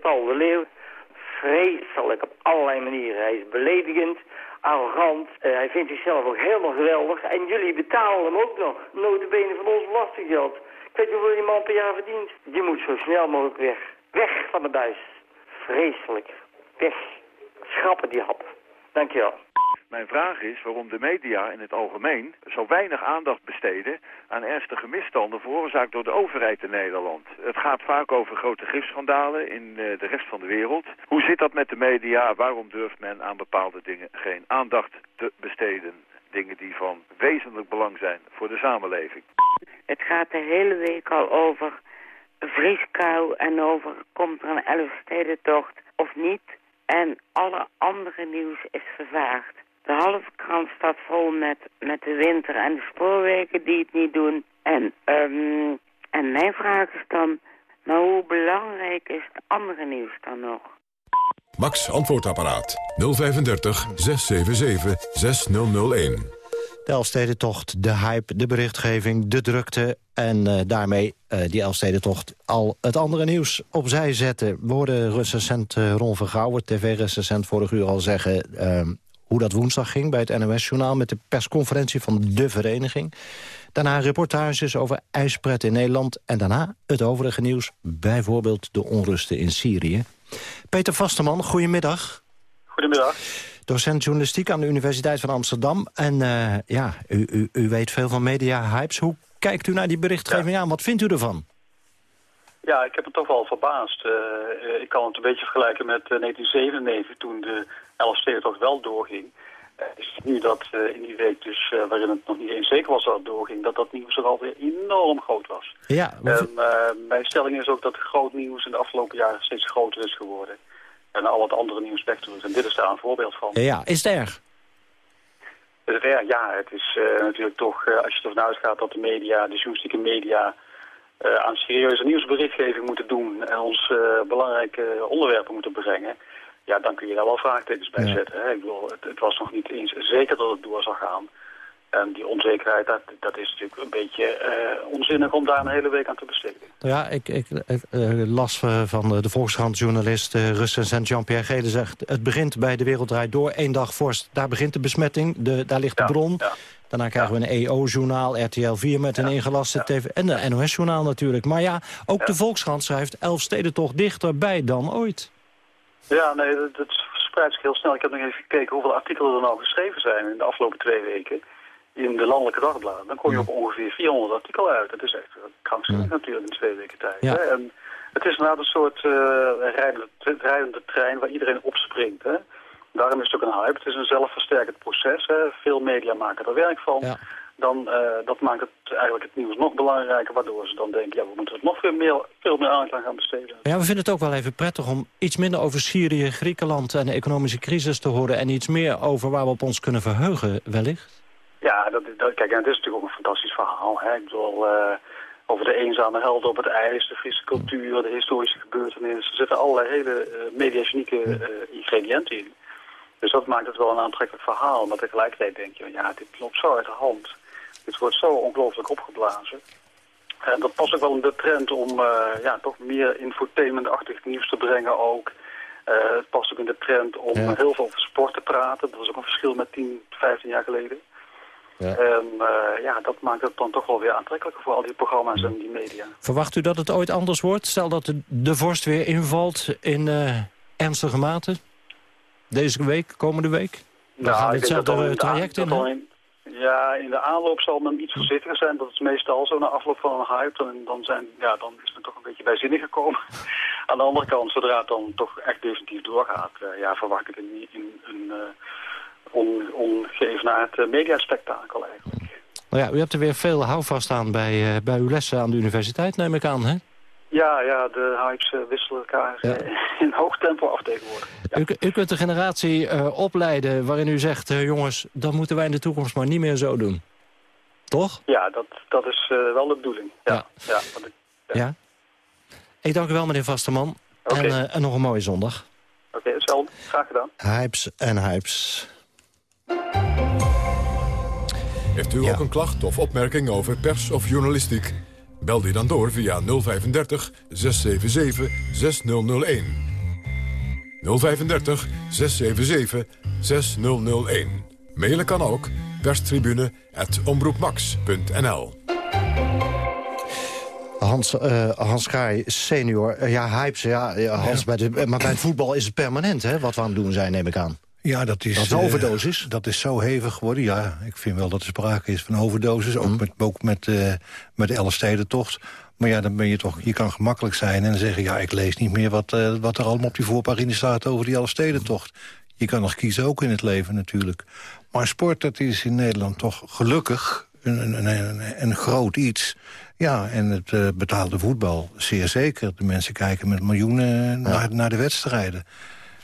Paul de Leeuw, vreselijk op allerlei manieren. Hij is beledigend, arrogant. Uh, hij vindt zichzelf ook helemaal geweldig. En jullie betalen hem ook nog. Notabene van ons belastinggeld. Ik weet niet hoeveel die man per jaar verdient. Die moet zo snel mogelijk weg. Weg van de buis. Vreselijk. Weg. Schrappen die hap. Dankjewel. Mijn vraag is waarom de media in het algemeen zo weinig aandacht besteden aan ernstige misstanden veroorzaakt door de overheid in Nederland. Het gaat vaak over grote gifschandalen in de rest van de wereld. Hoe zit dat met de media? Waarom durft men aan bepaalde dingen geen aandacht te besteden? Dingen die van wezenlijk belang zijn voor de samenleving. Het gaat de hele week al over vrieskou en over komt er een Elfstedentocht of niet. En alle andere nieuws is vervaagd. De halve krant staat vol met, met de winter en de spoorwegen die het niet doen. En, um, en mijn vraag is dan, maar hoe belangrijk is het andere nieuws dan nog? Max Antwoordapparaat 035 677 6001. De Elfstedentocht, de hype, de berichtgeving, de drukte... en uh, daarmee uh, die Elfstedentocht al het andere nieuws opzij zetten. We hoorden recensent uh, Ron Vergouwen, tv-recensent vorig uur al zeggen... hoe dat woensdag ging bij het NOS-journaal... met de persconferentie van de vereniging. Daarna reportages over ijspret in Nederland... en daarna het overige nieuws, bijvoorbeeld de onrusten in Syrië. Peter Vasterman, goedemiddag. Goedemiddag docent journalistiek aan de Universiteit van Amsterdam. En uh, ja, u, u, u, weet veel van media-hypes. Hoe kijkt u naar die berichtgeving ja. aan? Wat vindt u ervan? Ja, ik heb het toch wel verbaasd. Uh, ik kan het een beetje vergelijken met uh, 1997, toen de 11 toch wel doorging. is het nu dat in die week, dus waarin het nog niet eens zeker was dat het doorging, dat dat nieuws er alweer enorm groot was. Ja, en mijn stelling is ook dat groot nieuws in de afgelopen jaren steeds groter is geworden en al het andere nieuwsspectrum. En dit is daar een voorbeeld van. Ja, is het erg? Is het erg? Ja, het is uh, natuurlijk toch, uh, als je ervan uitgaat dat de media, de journalistieke media, uh, aan serieuze nieuwsberichtgeving moeten doen en ons belangrijke onderwerpen moeten brengen, ja, dan kun je daar wel vraagtekens bij zetten. Hè? Ik bedoel, het, het, was nog niet eens zeker dat het door zou gaan. En die onzekerheid, dat, dat is natuurlijk een beetje uh, onzinnig om daar een hele week aan te besteden. Ja, ik, ik, uh, las van de Volkskrant-journalist Russen Jean-Pierre Gede zegt... het begint bij De Wereld Draait Door, één dag vorst. Daar begint de besmetting, de, daar ligt de bron. Daarna krijgen we een EO-journaal, RTL 4 met een ingelaste tv... en de NOS-journaal natuurlijk. Maar ja, ook de Volkskrant schrijft elf steden toch dichterbij dan ooit. Ja, nee, dat, dat verspreidt zich heel snel. Ik heb nog even gekeken hoeveel artikelen er nou geschreven zijn in de afgelopen twee weken in de landelijke dagbladen, dan kom je op ongeveer 400 artikelen uit. Dat is echt krankzinnig ja. natuurlijk in twee weken tijd. Hè? En het is inderdaad een soort uh, rijdende, rijdende, trein waar iedereen opspringt. Hè? Daarom is het ook een hype. Het is een zelfversterkend proces. Hè? Veel media maken er werk van. Dan, uh, dat maakt het eigenlijk het nieuws nog belangrijker, waardoor ze dan denken, ja, we moeten het nog veel meer, veel meer aandacht aan gaan besteden. Ja, we vinden het ook wel even prettig om iets minder over Syrië, Griekenland en de economische crisis te horen en iets meer over waar we op ons kunnen verheugen, wellicht. Ja, dat, dat, kijk, en het is natuurlijk ook een fantastisch verhaal. Hè? Ik bedoel, uh, over de eenzame helden op het ijs, de Friese cultuur, de historische gebeurtenissen. Er zitten allerlei hele uh, mediagenieke uh, ingrediënten in. Dus dat maakt het wel een aantrekkelijk verhaal. Maar tegelijkertijd denk je, ja, dit loopt zo uit de hand. Dit wordt zo ongelooflijk opgeblazen. En dat past ook wel in de trend om ja, toch meer infotainmentachtig nieuws te brengen ook. het past ook in de trend om heel veel over sport te praten. Dat is ook een verschil met 10, 15 jaar geleden. Ja. En uh, ja, dat maakt het dan toch wel weer aantrekkelijker voor al die programma's en die media. Verwacht u dat het ooit anders wordt? Stel dat de, de vorst weer invalt in uh, ernstige mate? Deze week, komende week? Dan nou, gaat hetzelfde traject in, in, Ja, in de aanloop zal men iets voorzichtiger zijn. Dat is meestal zo na afloop van een hype. En dan, zijn, ja, dan is het toch een beetje bijzinnig gekomen. Aan de andere kant, zodra het dan toch echt definitief doorgaat... Uh, ja, verwacht ik een, een, een on, ongeëvenaard uh, mediaspectakel eigenlijk. Nou ja, u hebt er weer veel houvast aan bij, uh, bij uw lessen aan de universiteit, neem ik aan, hè? Ja, ja de hypes uh, wisselen elkaar ja. in hoog tempo af tegenwoordig. Ja. U, u, kunt de generatie opleiden waarin u zegt... jongens, dat moeten wij in de toekomst maar niet meer zo doen. Toch? Ja, dat, dat is wel de bedoeling. Ja. Ja. Ik, ja. ik dank u wel, meneer Vasterman. Okay. En, en nog een mooie zondag. Oké, okay, hetzelfde. Graag gedaan. Hypes en hypes. Heeft u ook een klacht of opmerking over pers of journalistiek? Bel die dan door via 035 677 6001. 035 677 6001. Mailen kan ook perstribune.omroepmax.nl Hans, uh, Hans Kraai, senior. Uh, ja, hypes, ja, Hans, Bij de, maar bij het voetbal is het permanent, hè, wat we aan het doen zijn, neem ik aan. Ja, dat is, dat een overdosis. Uh, dat is zo hevig geworden. Ja, ik vind wel dat er sprake is van overdosis. Ook mhm. met, ook met, uh, met de Elfstedentocht. Maar ja, dan ben je toch, je kan gemakkelijk zijn en zeggen... ja, ik lees niet meer wat, uh, wat er allemaal op die voorpagina staat over die Elfstedentocht. Je kan nog kiezen ook in het leven natuurlijk. Maar sport, dat is in Nederland toch gelukkig een, een, een, een groot iets. Ja, en het uh, betaalde voetbal, zeer zeker. De mensen kijken met miljoenen ja. naar, naar de wedstrijden.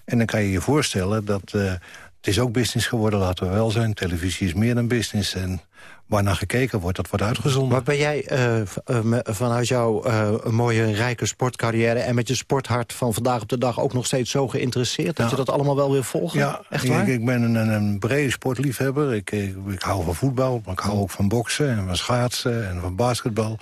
En dan kan je je voorstellen dat... Uh, het is ook business geworden, laten we wel zijn. Televisie is meer dan business. En waarnaar gekeken wordt, dat wordt uitgezonden. Maar ben jij uh, vanuit jouw uh, mooie, rijke sportcarrière... en met je sporthart van vandaag op de dag ook nog steeds zo geïnteresseerd... dat je dat allemaal wel wil volgen? Ja, Echt waar? Ik, ik ben een, een, brede sportliefhebber. Ik, ik, ik, hou van voetbal, maar ik hou ook van boksen en van schaatsen en van basketbal.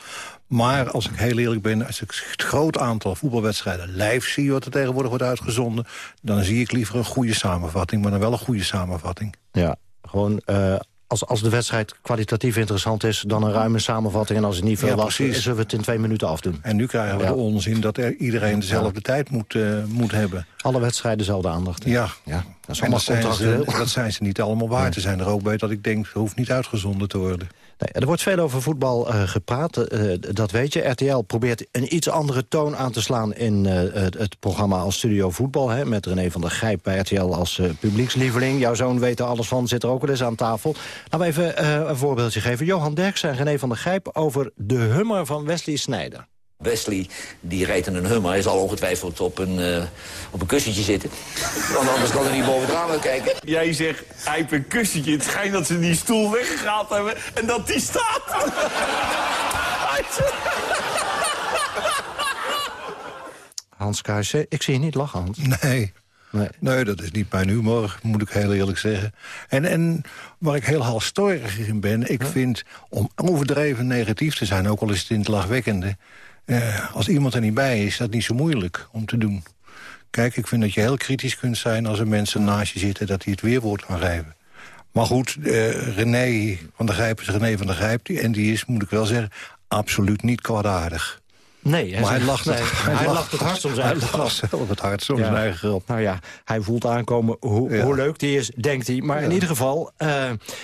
Maar als ik heel eerlijk ben, als ik het groot aantal voetbalwedstrijden live zie... wat er tegenwoordig wordt uitgezonden... dan zie ik liever een goede samenvatting, maar dan wel een goede samenvatting. Ja, gewoon uh, als, als de wedstrijd kwalitatief interessant is... dan een ruime samenvatting. En als het niet veel ja, is, zullen we het in twee minuten afdoen. En nu krijgen we de onzin dat er iedereen dezelfde tijd moet, uh, moet hebben. Alle wedstrijden dezelfde aandacht. Ja. ja. Dat, is dat, zijn ze, dat zijn ze niet allemaal waard. te zijn er ook bij dat ik denk, hoeft niet uitgezonden te worden. Er wordt veel over voetbal uh, gepraat, uh, dat weet je. RTL probeert een iets andere toon aan te slaan in het, programma als Studio Voetbal. Hè, met René van der Gijp bij RTL als publiekslieveling. Jouw zoon weet er alles van, zit er ook wel eens aan tafel. Laten we even een voorbeeldje geven. Johan Derks en René van der Gijp over de hummer van Wesley Snijder. Wesley, die rijdt in een Hummer. Hij zal ongetwijfeld op een, uh, op een kussentje zitten. Want anders kan hij niet boven het raam kijken. Jij zegt, hij heeft een kussentje. Het schijnt dat ze die stoel weggehaald hebben en dat die staat. Hans Kuijsen. Ik zie je niet lachen, Hans. Nee. Nee. nee, dat is niet mijn humor, moet ik heel eerlijk zeggen. En, en waar ik heel halstorig in ben... ik vind om overdreven negatief te zijn... ook al is het in het lachwekkende... Eh, als iemand er niet bij is, is dat niet zo moeilijk om te doen. Kijk, ik vind dat je heel kritisch kunt zijn... als er mensen naast je zitten dat hij het weerwoord kan geven. Maar goed, uh, René van der Grijp is René van der Grijp... en die is, moet ik wel zeggen, absoluut niet kwaadaardig. Nee, maar hij lacht het, hij, lacht het hart om zijn eigen grap. zelf het hart om zijn eigen grap. Nou ja, hij voelt aankomen hoe, hoe leuk die is, denkt hij. Maar in ieder geval, uh,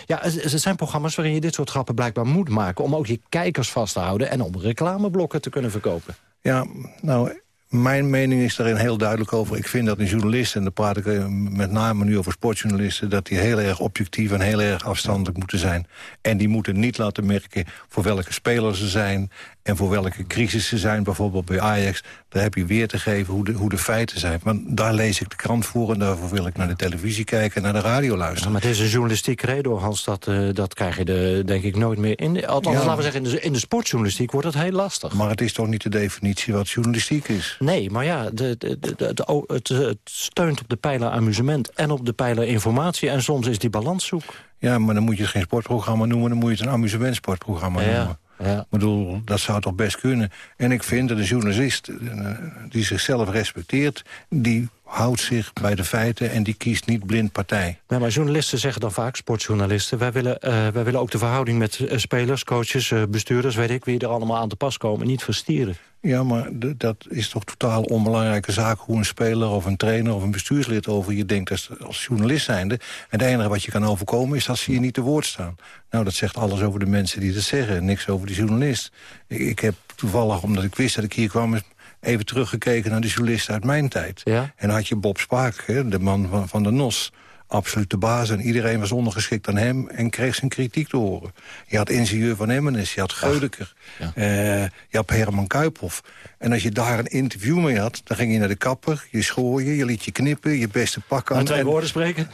ja, het, zijn programma's waarin je dit soort grappen blijkbaar moet maken... om ook je kijkers vast te houden en om reclameblokken te kunnen verkopen. Ja, nou, mijn mening is daarin heel duidelijk over. Ik vind dat een journalist, en dan praat ik eh, met name nu over sportjournalisten... dat die heel erg objectief en heel erg afstandelijk moeten zijn. En die moeten niet laten merken voor welke spelers ze zijn... En voor welke crisissen zijn, bijvoorbeeld bij Ajax... daar heb je weer te geven hoe de, hoe de feiten zijn. Want daar lees ik de krant voor en daarvoor wil ik naar de televisie kijken... en naar de radio luisteren. maar het is een journalistiek credo, Hans. Dat, uh, dat krijg je de, denk ik nooit meer in. Althans, laten we zeggen, in de, in de sportjournalistiek wordt het heel lastig. Maar het is toch niet de definitie wat journalistiek is? Nee, maar ja, de, de, de, het, het steunt op de pijler amusement... en op de pijler informatie. En soms is die balans zoek. Ja, maar dan moet je het geen sportprogramma noemen... dan moet je het een amusementsportprogramma ja. noemen. Ja. Ik bedoel, dat zou toch best kunnen. En ik vind dat een journalist eh, die zichzelf respecteert... die houdt zich bij de feiten en die kiest niet blind partij. maar journalisten zeggen dan vaak, sportjournalisten... wij willen, uh, wij willen ook de verhouding met uh, spelers, coaches, uh, bestuurders... weet ik wie er allemaal aan te pas komen, niet verstieren. Ja, maar dat is toch totaal onbelangrijke zaak... hoe een speler of een trainer of een bestuurslid over je denkt als, als journalist zijnde. En het enige wat je kan overkomen is dat ze hier niet te woord staan. Nou, dat zegt alles over de mensen die dat zeggen. Niks over die journalist. Ik, ik heb toevallig, omdat ik wist dat ik hier kwam even teruggekeken naar de journalisten uit mijn tijd. Ja? En dan had je Bob Spaak, hè, de man van, van de NOS absoluut de baas. En iedereen was ondergeschikt aan hem en kreeg zijn kritiek te horen. Je had ingenieur van Emmenes, je had Geudeker, ja. uh, je had Herman Kuiphoff. En als je daar een interview mee had, dan ging je naar de kapper... je schoor je, je liet je knippen, je beste pak aan. En twee woorden spreken?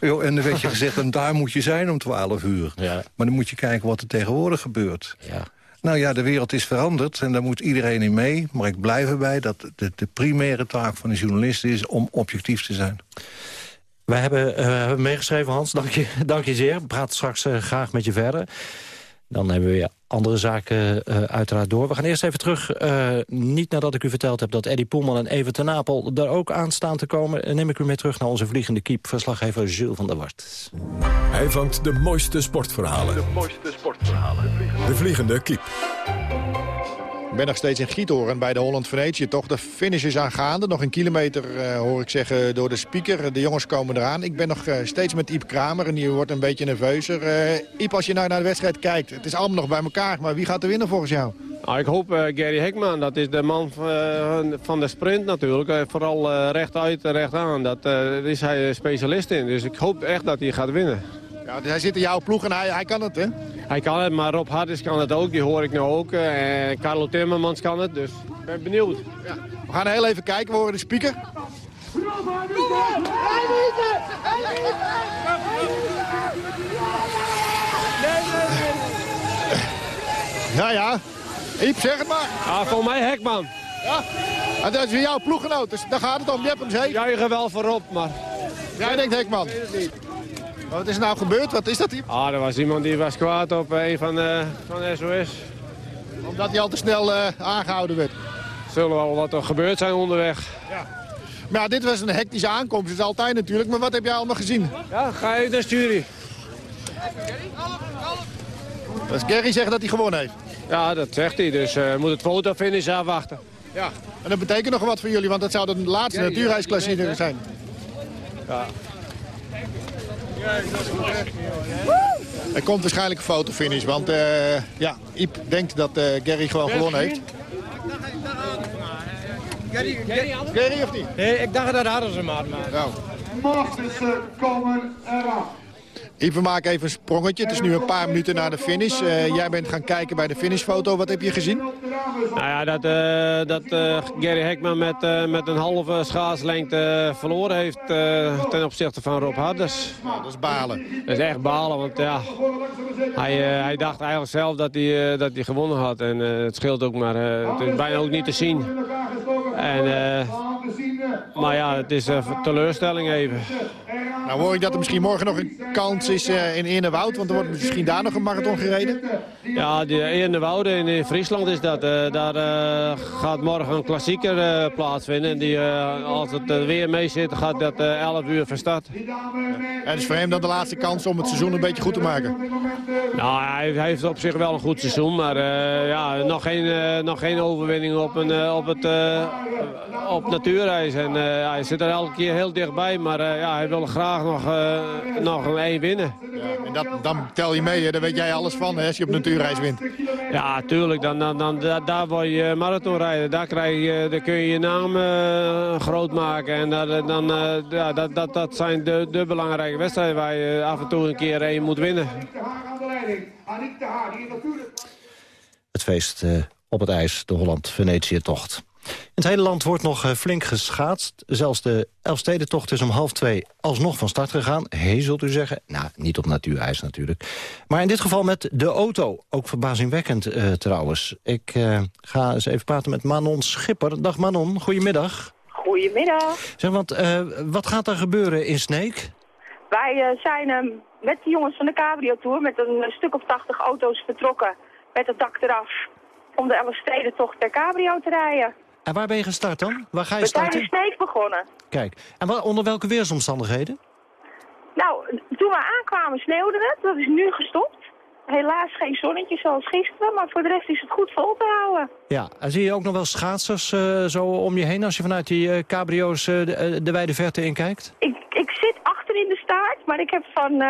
Jo, en dan werd je gezegd, en daar moet je zijn om 12 uur. Ja. Maar dan moet je kijken wat er tegenwoordig gebeurt. Ja. Nou ja, de wereld is veranderd en daar moet iedereen in mee. Maar ik blijf erbij dat de, de primaire taak van een journalist is om objectief te zijn. Wij hebben, uh, meegeschreven, Hans. Dank je, dank je zeer. We praten straks uh, graag met je verder. Dan hebben we weer andere zaken uh, uiteraard door. We gaan eerst even terug, niet nadat ik u verteld heb... dat Eddie Poelman en Even ten Napel er ook aan staan te komen... neem ik u mee terug naar onze vliegende kiep, verslaggever Jules van der Wart. Hij vangt de mooiste sportverhalen. De mooiste sportverhalen. De vliegende kiep. Ik ben nog steeds in Giethoorn bij de Holland Venetië. Toch, de finish is aangaande. Nog een kilometer uh, hoor ik zeggen door de speaker. De jongens komen eraan. Ik ben nog uh, steeds met Iep Kramer en die wordt een beetje nerveuzer. Uh, Iep, als je nou naar de wedstrijd kijkt, het is allemaal nog bij elkaar. Maar wie gaat er winnen volgens jou? Nou, ik hoop Gary Hekman. Dat is de man van de sprint natuurlijk. vooral rechtuit en rechtaan. Dat, daar is hij specialist in. Dus ik hoop echt dat hij gaat winnen. Ja, hij zit in jouw ploeg en hij, hij kan het, hè? Hij kan het, maar Rob Hardis kan het ook. Die hoor ik nu ook. En Carlo Timmermans kan het, dus ik ben benieuwd. Ja. We gaan heel even kijken. We horen de speaker. Ja, ja. Iep, zeg het maar. Ja, voor mij Hekman. Ja, en dat is weer jouw ploeggenoot, dus daar gaat het om. Je hebt hem zeker. Juichen wel voorop, maar... Jij denkt Hekman? Ik weet het niet. Wat is er nou gebeurd? Wat is dat hier? Ah, er was iemand die was kwaad op een van, uh, van SOS. Omdat hij al te snel uh, aangehouden werd? Zullen wel wat er gebeurd zijn onderweg. Ja. Maar ja, dit was een hectische aankomst. Dat is altijd natuurlijk. Maar wat heb jij allemaal gezien? Ja, ga je naar jury. Dus Gary zegt dat hij gewonnen heeft? Ja, dat zegt hij. Dus uh, moet het fotofinish afwachten. Ja, en dat betekent nog wat voor jullie, want dat zou de laatste natuurreisklassieker zijn. Ja, er komt waarschijnlijk een fotofinish, want uh, ja, Iep denkt dat uh, Gary gewoon gewonnen heeft. Gary, Gary, of niet? Nee, ik dacht dat hadden ze maar. maar. Nou. Komen eraf. Iep, we maken even een sprongetje. Het is nu een paar minuten na de finish. Uh, jij bent gaan kijken bij de finishfoto. Wat heb je gezien? Nou ja, dat, uh, dat uh, Gary Hekman met, met een halve schaatslengte verloren heeft ten opzichte van Rob Harders. Nou, dat is balen. Dat is echt balen, want ja, hij, hij dacht eigenlijk zelf dat hij, dat hij gewonnen had. En het scheelt ook maar, het is bijna ook niet te zien. En, eh, maar ja, het is een teleurstelling even. Nou hoor ik dat er misschien morgen nog een kans is uh, in Eernewoud, want er wordt misschien daar nog een marathon gereden. Ja, de Eernewoud in, in Friesland is dat. Uh, daar gaat morgen een klassieker plaatsvinden. En die, als het weer mee zit, gaat dat 11 uur van start. En het is voor hem dan de laatste kans om het seizoen een beetje goed te maken? Nou, hij, hij heeft op zich wel een goed seizoen, maar ja, nog, geen, nog geen overwinning op, een, op, het, op natuurreis. En hij zit er elke keer heel dichtbij, maar ja, hij wil graag nog, uh, nog een één winnen. Ja, en dat, dan tel je mee, hè? daar weet jij alles van hè, als je op natuurreis wint. Ja, tuurlijk. Dan, dan, dan, daar word je marathonrijden. Daar, krijg je, daar kun je je naam uh, groot maken. En daar, dan, uh, ja, dat, dat, dat zijn de, de belangrijke wedstrijden waar je af en toe een keer één moet winnen. Het feest op het ijs, de Holland-Venetië-tocht. In het hele land wordt nog eh, flink geschaatst. Zelfs de Elfstedentocht is om half twee alsnog van start gegaan. Hé, zult u zeggen. Nou, niet op natuurijs natuurlijk. Maar in dit geval met de auto. Ook verbazingwekkend uh, trouwens. Ik uh, ga eens even praten met Manon Schipper. Dag Manon, goedemiddag. Goedemiddag. Zeg, want uh, wat gaat er gebeuren in Sneek? Wij zijn met de jongens van de Cabrio Tour... met een stuk of tachtig auto's vertrokken met het dak eraf... om de Elfstedentocht per Cabrio te rijden. En waar ben je gestart dan? Waar ga je We starten? zijn in Sneek begonnen. Kijk, en wat, onder welke weersomstandigheden? Nou, toen we aankwamen sneeuwde het. Dat is nu gestopt. Helaas geen zonnetje zoals gisteren, maar voor de rest is het goed vol te houden. Ja, en zie je ook nog wel schaatsers uh, zo om je heen als je vanuit die uh, cabrio's uh, de, de wijde verte in kijkt? Ik, ik zit achter in de staart, maar ik heb van,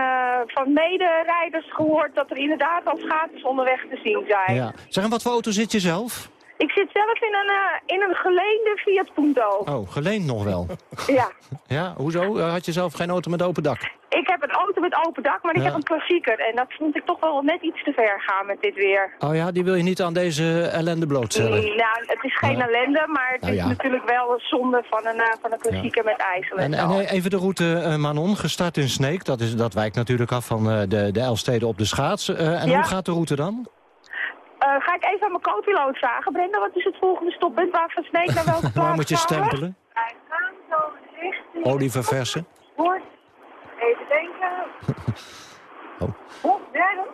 van mederijders gehoord dat er inderdaad al schaatsers onderweg te zien zijn. Ja. Zeg, en wat voor auto zit je zelf? Ik zit zelf in een, uh, in een geleende Fiat Punto. Oh, geleend nog wel? ja. Ja, hoezo? Had je zelf geen auto met open dak? Ik heb een auto met open dak, maar ik heb een klassieker. En dat vond ik toch wel net iets te ver gaan met dit weer. Oh ja, die wil je niet aan deze ellende blootstellen? Mm, nou, het is geen ellende, maar het nou, is ja. natuurlijk wel een zonde van een, uh, van een klassieker met ijzer. En, en, even de route uh, Manon, gestart in Sneek. Dat, is, dat wijkt natuurlijk af van de, de Elfsteden op de schaats. en hoe gaat de route dan? Uh, ga ik even aan mijn co-piloot vragen. Brenda, wat is het volgende stoppunt waar Van Sneek naar welke plaats Waar moet je stempelen? Wij gaan zo richting... Oliver Versen. Even denken. oh. Dan?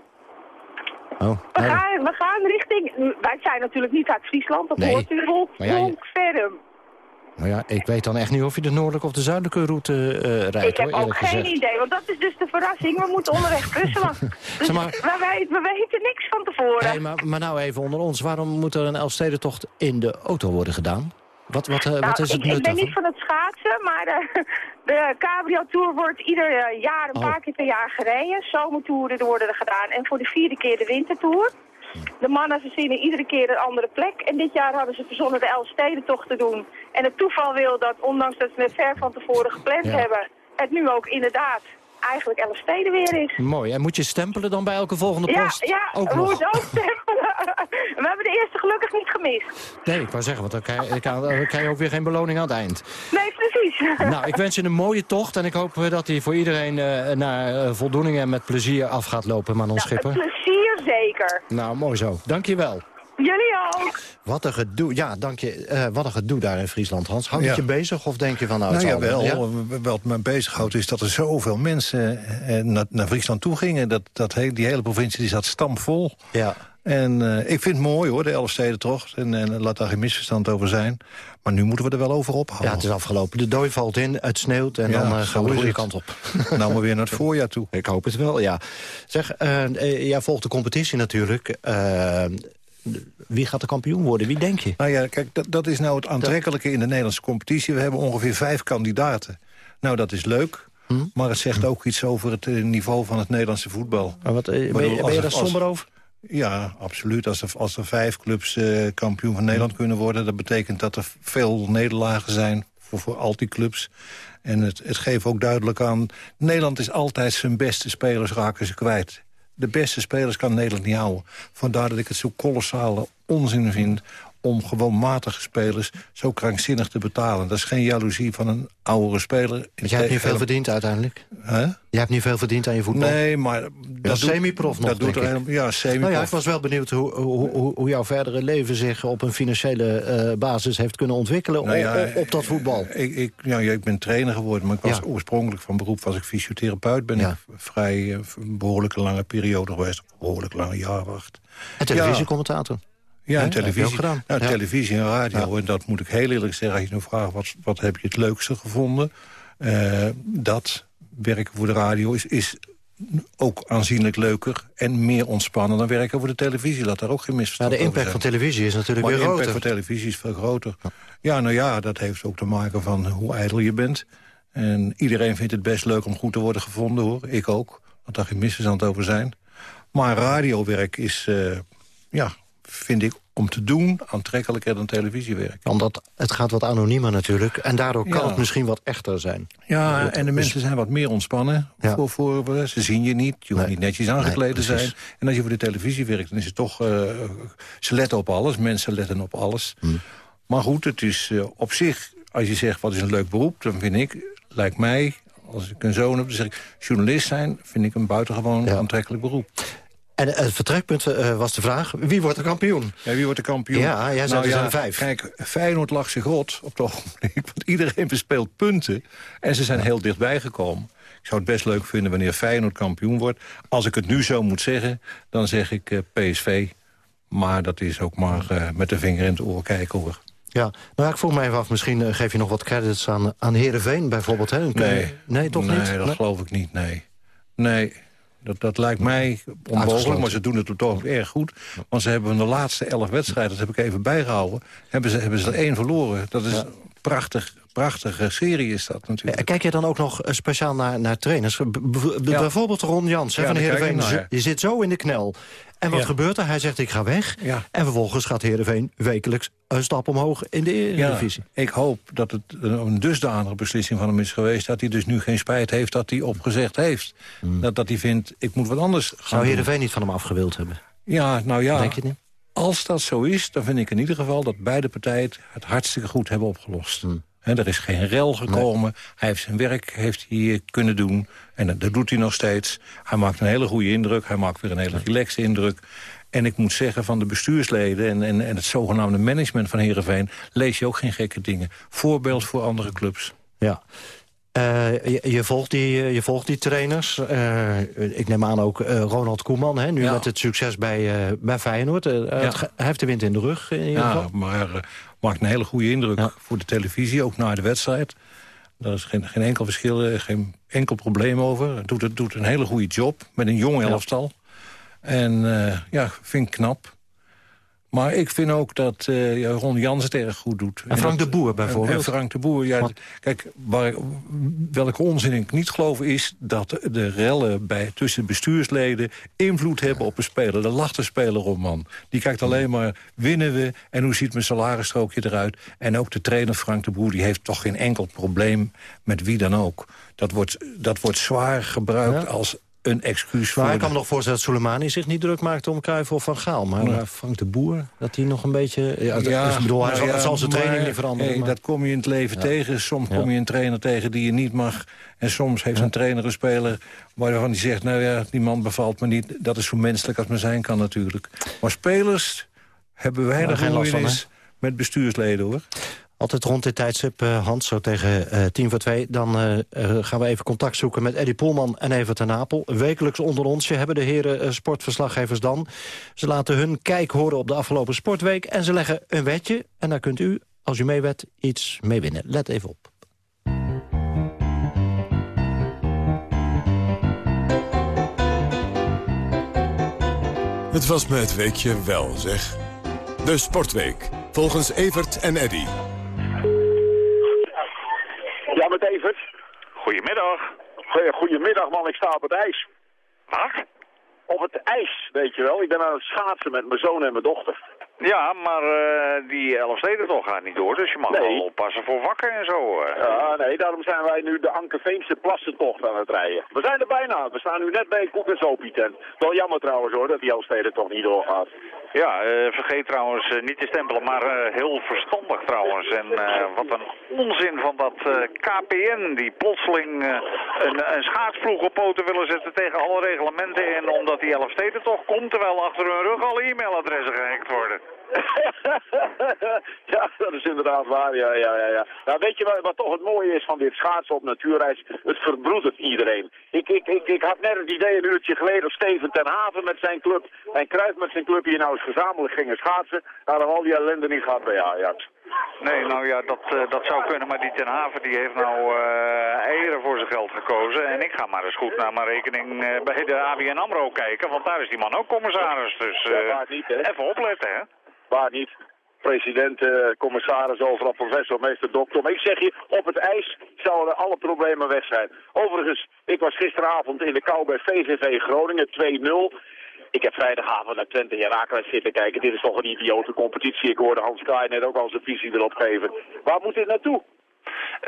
Oh, we, gaan, we gaan richting... Wij zijn natuurlijk niet uit Friesland, dat nee. hoort u vol. Ja, Verum. Nou ja, ik weet dan echt niet of je de noordelijke of de zuidelijke route uh, rijdt. Ik heb hoor, ook geen gezegd. idee, want dat is dus de verrassing. We moeten onderweg puzzelen. Dus zeg maar, we, weten, we weten niks van tevoren. Nee, maar, maar nou even onder ons. Waarom moet er een Elfstedentocht in de auto worden gedaan? Wat, wat, nou, wat is het ik, nut ik ben daarvan? niet van het schaatsen, maar de, de Cabrio Tour wordt ieder jaar een oh. paar keer per jaar gereden. Zomertouren worden er gedaan. En voor de vierde keer de wintertour. De mannen verzinnen iedere keer een andere plek. En dit jaar hadden ze verzonnen de Elfstedentocht te doen. En het toeval wil dat, ondanks dat ze het ver van tevoren gepland Ja. hebben... het nu ook inderdaad eigenlijk Elfsteden weer is. Mooi. En moet je stempelen dan bij elke volgende Ja, post? ja, ook we nog. moeten ook stempelen. We hebben de eerste gelukkig niet gemist. Nee, ik wou zeggen, want dan krijg, je- dan krijg je ook weer geen beloning aan het eind. Nee, precies. Nou, ik wens je een mooie tocht en ik hoop eh, dat die voor iedereen eh, naar eh, voldoening en met plezier af gaat lopen, Manon Nou, Schipper. plezier zeker. Nou, mooi zo. Dank je wel. Jullie ook. Wat een gedoe, ja, dank je. Eh, wat een gedoe daar in Friesland, Hans. Houdt Ja. het je bezig of denk je van nou, het Nou ja, wel. Wat me bezighoudt is dat er zoveel mensen eh, naar, naar Friesland toe gingen. Dat, dat he- die hele provincie die zat stampvol. Ja. En eh, ik vind het mooi hoor, de Elfstedentocht. En, en laat daar geen misverstand over zijn. Maar nu moeten we er wel over ophouden. Ja, het is afgelopen. De dooi valt in, het sneeuwt en Ja, dan eh, gaan we de goede kant op. Nou, maar weer naar het voorjaar toe. Ik hoop het wel, ja. Zeg, eh, eh, jij volgt de competitie natuurlijk. Wie gaat de kampioen worden? Wie denk je? Nou ja, kijk, dat, dat is nou het aantrekkelijke in de Nederlandse competitie. We hebben ongeveer vijf kandidaten. Nou, dat is leuk. Hm? Maar het zegt ook iets over het eh, niveau van het Nederlandse voetbal. Maar wat, eh, ben, je, ben daar somber over? Ja, absoluut. Als er, als er vijf clubs eh, kampioen van Nederland kunnen worden... dat betekent dat er veel nederlagen zijn voor, voor al die clubs. En het, het geeft ook duidelijk aan... Nederland is altijd zijn beste spelers raken ze kwijt. De beste spelers kan Nederland niet houden. Vandaar dat ik het zo kolossale onzin vind om gewoon matige spelers zo krankzinnig te betalen. Dat is geen jaloezie van een oudere speler. Want jij hebt niet veel verdiend uiteindelijk. Huh? Jij hebt niet veel verdiend aan je voetbal. Nee, maar... Dat doet- semi-prof nog, dat doet er Ja, semi-prof. Nou ja, ik was wel benieuwd hoe, hoe, hoe, hoe jouw verdere leven zich op een financiële eh, basis heeft kunnen ontwikkelen Nou ja, op, op, dat voetbal. Ik, ik, ja, ja, ik ben trainer geworden, maar ik was Ja. oorspronkelijk van beroep was ik fysiotherapeut. Ben ik vrij eh, een behoorlijke lange periode geweest. Behoorlijk lange jaar wacht. En televisiecommentator. Ja, en dat heb je televisie. ook gedaan. Nou, Ja. televisie en radio. En dat moet ik heel eerlijk zeggen. Als je nu vraagt, wat, wat heb je het leukste gevonden? Eh, dat werken voor de radio is, is ook aanzienlijk leuker en meer ontspannen dan werken voor de televisie. Laat daar ook geen Maar misverstand de over impact zijn. van televisie is natuurlijk Maar weer de impact groter. voor televisie is veel groter. Ja, nou ja, dat heeft ook te maken van hoe ijdel je bent. En iedereen vindt het best leuk om goed te worden gevonden, hoor. Ik ook, want daar geen misverstand over zijn. Maar radiowerk is, eh, ja, vind ik, om te doen aantrekkelijker dan televisiewerk. Omdat het gaat wat anoniemer natuurlijk. En daardoor kan Ja. het misschien wat echter zijn. Ja, en de mensen zijn wat meer ontspannen. Voor, voor, ze zien je niet, je hoeft niet netjes aangekleed te Nee, zijn. En als je voor de televisie werkt, dan is het toch... eh, ze letten op alles, mensen letten op alles. Hmm. Maar goed, het is eh, op zich... Als je zegt, wat is een leuk beroep, dan vind ik... lijkt mij, als ik een zoon heb, dan zeg ik... journalist zijn vind ik een buitengewoon aantrekkelijk beroep. En het vertrekpunt eh, was de vraag, wie wordt de kampioen? Ja, wie wordt de kampioen? Ja, jij zei Nou er ja, vijf. Kijk, Feyenoord lag zich rot op het ogenblik. Want iedereen verspeelt punten. En ze zijn heel dichtbij gekomen. Ik zou het best leuk vinden wanneer Feyenoord kampioen wordt. Als ik het nu zo moet zeggen, dan zeg ik eh, PSV. Maar dat is ook maar eh, met de vinger in het oor kijken hoor. Ja, nou ik vroeg me even af, misschien geef je nog wat credits aan, aan Heerenveen bijvoorbeeld. Hè? Nee. nee, toch nee, niet? dat Nee? geloof ik niet, nee. Nee, dat, dat lijkt mij onmogelijk, maar ze doen het toch erg goed. Want ze hebben de laatste elf wedstrijden, dat heb ik even bijgehouden... hebben ze, hebben ze er één verloren. Dat is een prachtig, prachtige serie is dat natuurlijk. Kijk je dan ook nog eh, speciaal naar, naar trainers? B- Bijvoorbeeld Ron Jans Ja, van Heerenveen. Je zit zo in de knel. En wat Ja. gebeurt er? Hij zegt, ik ga weg. Ja. En vervolgens gaat Heerenveen wekelijks een stap omhoog in de Eredivisie. ik hoop dat het een dusdanige beslissing van hem is geweest... dat hij dus nu geen spijt heeft dat hij opgezegd heeft. Dat, dat hij vindt, ik moet wat anders gaan Hmm. Zou. Heerenveen niet van hem afgewild hebben? Ja, nou ja. Denk je niet? Als dat zo is, dan vind ik in ieder geval dat beide partijen het hartstikke goed hebben opgelost. Hmm. Hè, er is geen rel gekomen. Hij heeft zijn werk heeft hij eh, kunnen doen. En dat, dat doet hij nog steeds. Hij maakt een hele goede indruk. Hij maakt weer een hele relaxte indruk. En ik moet zeggen, van de bestuursleden en, en, en het zogenaamde management van Heerenveen... lees je ook geen gekke dingen. Voorbeeld voor andere clubs. Ja. Eh, je, je, volgt die, eh, je volgt die trainers. Ik neem aan ook Ronald Koeman, hè, nu Ja. met het succes bij, bij Feyenoord. Het hij heeft de wind in de rug in ieder Ja, geval. maar maakt een hele goede indruk voor de televisie, ook na de wedstrijd. Daar is geen, geen enkel verschil, eh, geen enkel probleem over. Doet, het, doet een hele goede job met een jong elftal. En eh, ja, vind ik knap. Maar ik vind ook dat eh, Ron Jans het erg goed doet. En Frank dat- de Boer bijvoorbeeld. En, Frank de Boer, ja. Kijk, waar, welke onzin ik niet geloof is... dat de rellen bij, tussen bestuursleden invloed hebben op een speler. De lacht de speler om, man. Die kijkt alleen maar, winnen we en hoe ziet mijn salarisstrookje eruit? En ook de trainer Frank de Boer, die heeft toch geen enkel probleem... met wie dan ook. Dat wordt, dat wordt zwaar gebruikt als een excuus voor... Maar ik kan me nog voorstellen dat Soleimani zich niet druk maakte om Cruijff of Van Gaal. Maar, Nee. maar Frank de Boer, dat hij nog een beetje... Ja, dat- Ja, ik bedoel, hij nou zal, ja, zal zijn training maar, niet veranderen. hey, maar- dat kom je in het leven Ja. tegen. Soms Ja. kom je een trainer tegen die je niet mag. En soms heeft een trainer een speler waarvan die zegt... nou ja, die man bevalt me niet. Dat is zo menselijk als men zijn kan natuurlijk. Maar spelers hebben weinig geen last van, bemoeienis met bestuursleden, hoor. Altijd rond dit tijdstip, eh, Hans, zo tegen eh, tien voor twee... dan eh, gaan we even contact zoeken met Eddie Polman en Evert ten Napel. Wekelijks onder onsje hebben de heren sportverslaggevers dan. Ze laten hun kijk horen op de afgelopen sportweek... en ze leggen een wetje. En daar kunt u, als u meewet, iets mee winnen. Let even op. Het was me het weekje wel, zeg. De Sportweek, volgens Evert en Eddy. Ja, met Evert. Goedemiddag. Goeie- Goedemiddag man, ik sta op het ijs. Wat? Op het ijs, weet je wel. Ik ben aan het schaatsen met mijn zoon en mijn dochter. Ja, maar uh, die Elfstedentocht gaat niet door, dus je mag wel oppassen voor wakken en zo. Uh. Ja, nee, daarom zijn wij nu de Ankerveense plassentocht aan het rijden. We zijn er bijna, we staan nu net bij Koek en. Wel jammer trouwens hoor, dat die Elfstedentocht niet doorgaat. Ja, uh, vergeet trouwens uh, niet te stempelen, maar heel verstandig trouwens. En wat een onzin van dat KPN, die plotseling een, een schaatsploeg op poten willen zetten tegen alle reglementen in, omdat die Elfsteden toch komt, terwijl achter hun rug alle e-mailadressen gehackt worden. ja, dat is inderdaad waar. Ja, ja, ja, ja. Nou, weet je wat, wat toch het mooie is van dit schaatsen op natuurreis? Het verbroedert iedereen. Ik, ik, ik, ik had net het idee een uurtje geleden of Steven ten Haven met zijn club en Kruijf met zijn club hier nou eens gezamenlijk gingen schaatsen. Nou, dan al die ellende niet gehad bij Ajax. Nee, nou ja, dat, uh, dat zou kunnen, maar die Ten Haven die heeft nou uh, eieren voor zijn geld gekozen. En ik ga maar eens goed naar mijn rekening uh, bij de ABN AMRO kijken, want daar is die man ook commissaris. Dus ja, niet, hè? even opletten, hè? Waar niet? President, uh, commissaris, overal professor, meester, dokter. Maar ik zeg je, op het ijs zouden alle problemen weg zijn. Overigens, ik was gisteravond in de kou bij VVV Groningen 2-0. Ik heb vrijdagavond naar Twente Herakles zitten kijken. Dit is toch een idiote competitie. Ik hoorde Hans Kraaij net ook al zijn visie erop geven. Waar moet dit naartoe?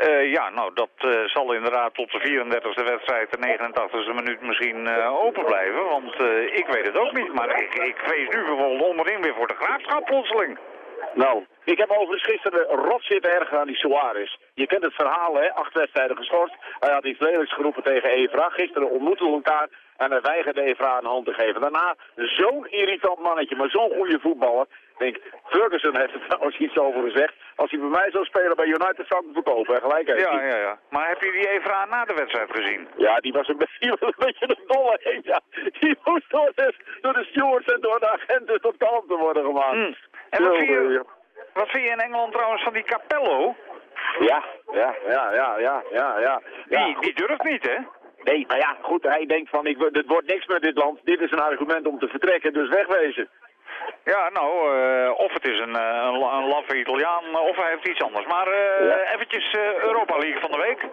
Uh, ja, nou dat uh, zal inderdaad tot de 34e wedstrijd, de 89e minuut misschien uh, open blijven. Want ik weet het ook niet, maar ik, ik vrees nu bijvoorbeeld onderin weer voor de graafschap plotseling. Nou, ik heb overigens gisteren rot zitten erger aan die Suarez. Je kent het verhaal, hè? Acht wedstrijden geschorst. Hij had iets lelijks geroepen tegen Evra. Gisteren ontmoeten we elkaar en hij weigerde Evra een hand te geven. Daarna zo'n irritant mannetje, maar zo'n goede voetballer. Ik denk, Ferguson heeft er trouwens iets over gezegd. Als hij bij mij zou spelen bij United zou ik hem verkopen. En gelijk heeft ja, ja, ja. Maar heb je die Evra na de wedstrijd gezien? Ja, die was een beetje, een, beetje een dolle heen. Ja. Die moest door de, door de stewards en door de agenten tot kalm te worden gemaakt. Mm. En wat vind, je, wat vind je in Engeland trouwens van die Capello? Ja, ja, ja, ja, ja, ja, ja. Die, die durft niet, hè? Nee, maar ja, goed, hij denkt van, ik, dit wordt niks met dit land. Dit is een argument om te vertrekken, dus wegwezen. Ja, nou, uh, of het is een, een, een laffe Italiaan, of hij heeft iets anders. Maar uh, ja. eventjes uh, Europa League van de week.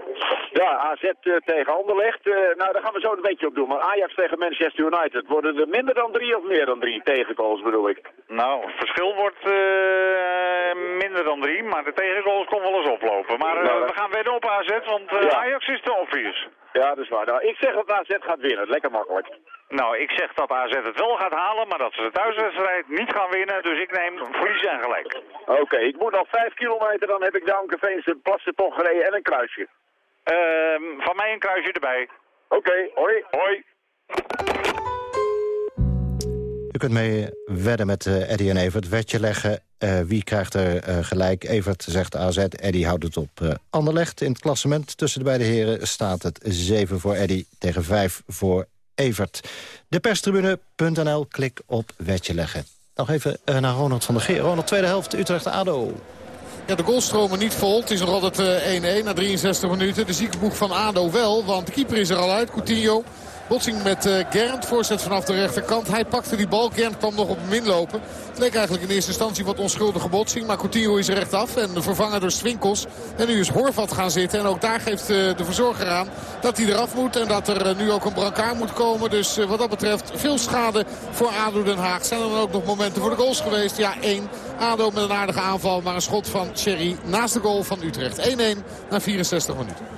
Ja, AZ tegen Anderlecht. nou, daar gaan we zo een beetje op doen. Maar Ajax tegen Manchester United. Worden er minder dan drie of meer dan drie tegengoals, bedoel ik? Nou, het verschil wordt minder dan drie, maar de tegengoals kon wel eens oplopen. Maar nou, we gaan wedden op AZ, want ja. Ajax is te obvious. Ja, dat is waar. Nou, ik zeg dat AZ gaat winnen. Lekker makkelijk. Nou, ik zeg dat AZ het wel gaat halen, maar dat ze de thuiswedstrijd niet gaan winnen. Dus ik neem verlies en gelijk. Oké, okay, ik moet nog vijf kilometer, dan heb ik de Ankerveense plassen toch gereden en een kruisje. Uh, van mij een kruisje erbij. Oké, okay, hoi. Hoi. U kunt mee wedden met uh, Eddie en Evert. Wetje leggen. Uh, wie krijgt er uh, gelijk? Evert zegt AZ. Eddie houdt het op uh, Anderlecht. In het klassement tussen de beide heren staat het 7 voor Eddie tegen 5 voor Evert. Deperstribune.nl, klik op Wetje leggen. Nog even naar Ronald van der Geer. Ronald, tweede helft, Utrecht-ADO. Ja, de goals stromen niet vol. Het is nog altijd 1-1 na 63 minuten. De ziekenboeg van ADO wel, want de keeper is er al uit. Coutinho Botsing met uh, Gernd. Voorzet vanaf de rechterkant. Hij pakte die bal. Gernd kwam nog op hem inlopen. Het leek eigenlijk in eerste instantie wat onschuldige botsing. Maar Coutinho is rechtaf en vervangen door Swinkels. En nu is Horvat gaan zitten. En ook daar geeft uh, de verzorger aan dat hij eraf moet. En dat er uh, nu ook een brancard moet komen. Dus wat dat betreft veel schade voor ADO Den Haag. Zijn er dan ook nog momenten voor de goals geweest? Ja, één. ADO met een aardige aanval. Maar een schot van Cherry naast de goal van Utrecht. 1-1 na 64 minuten.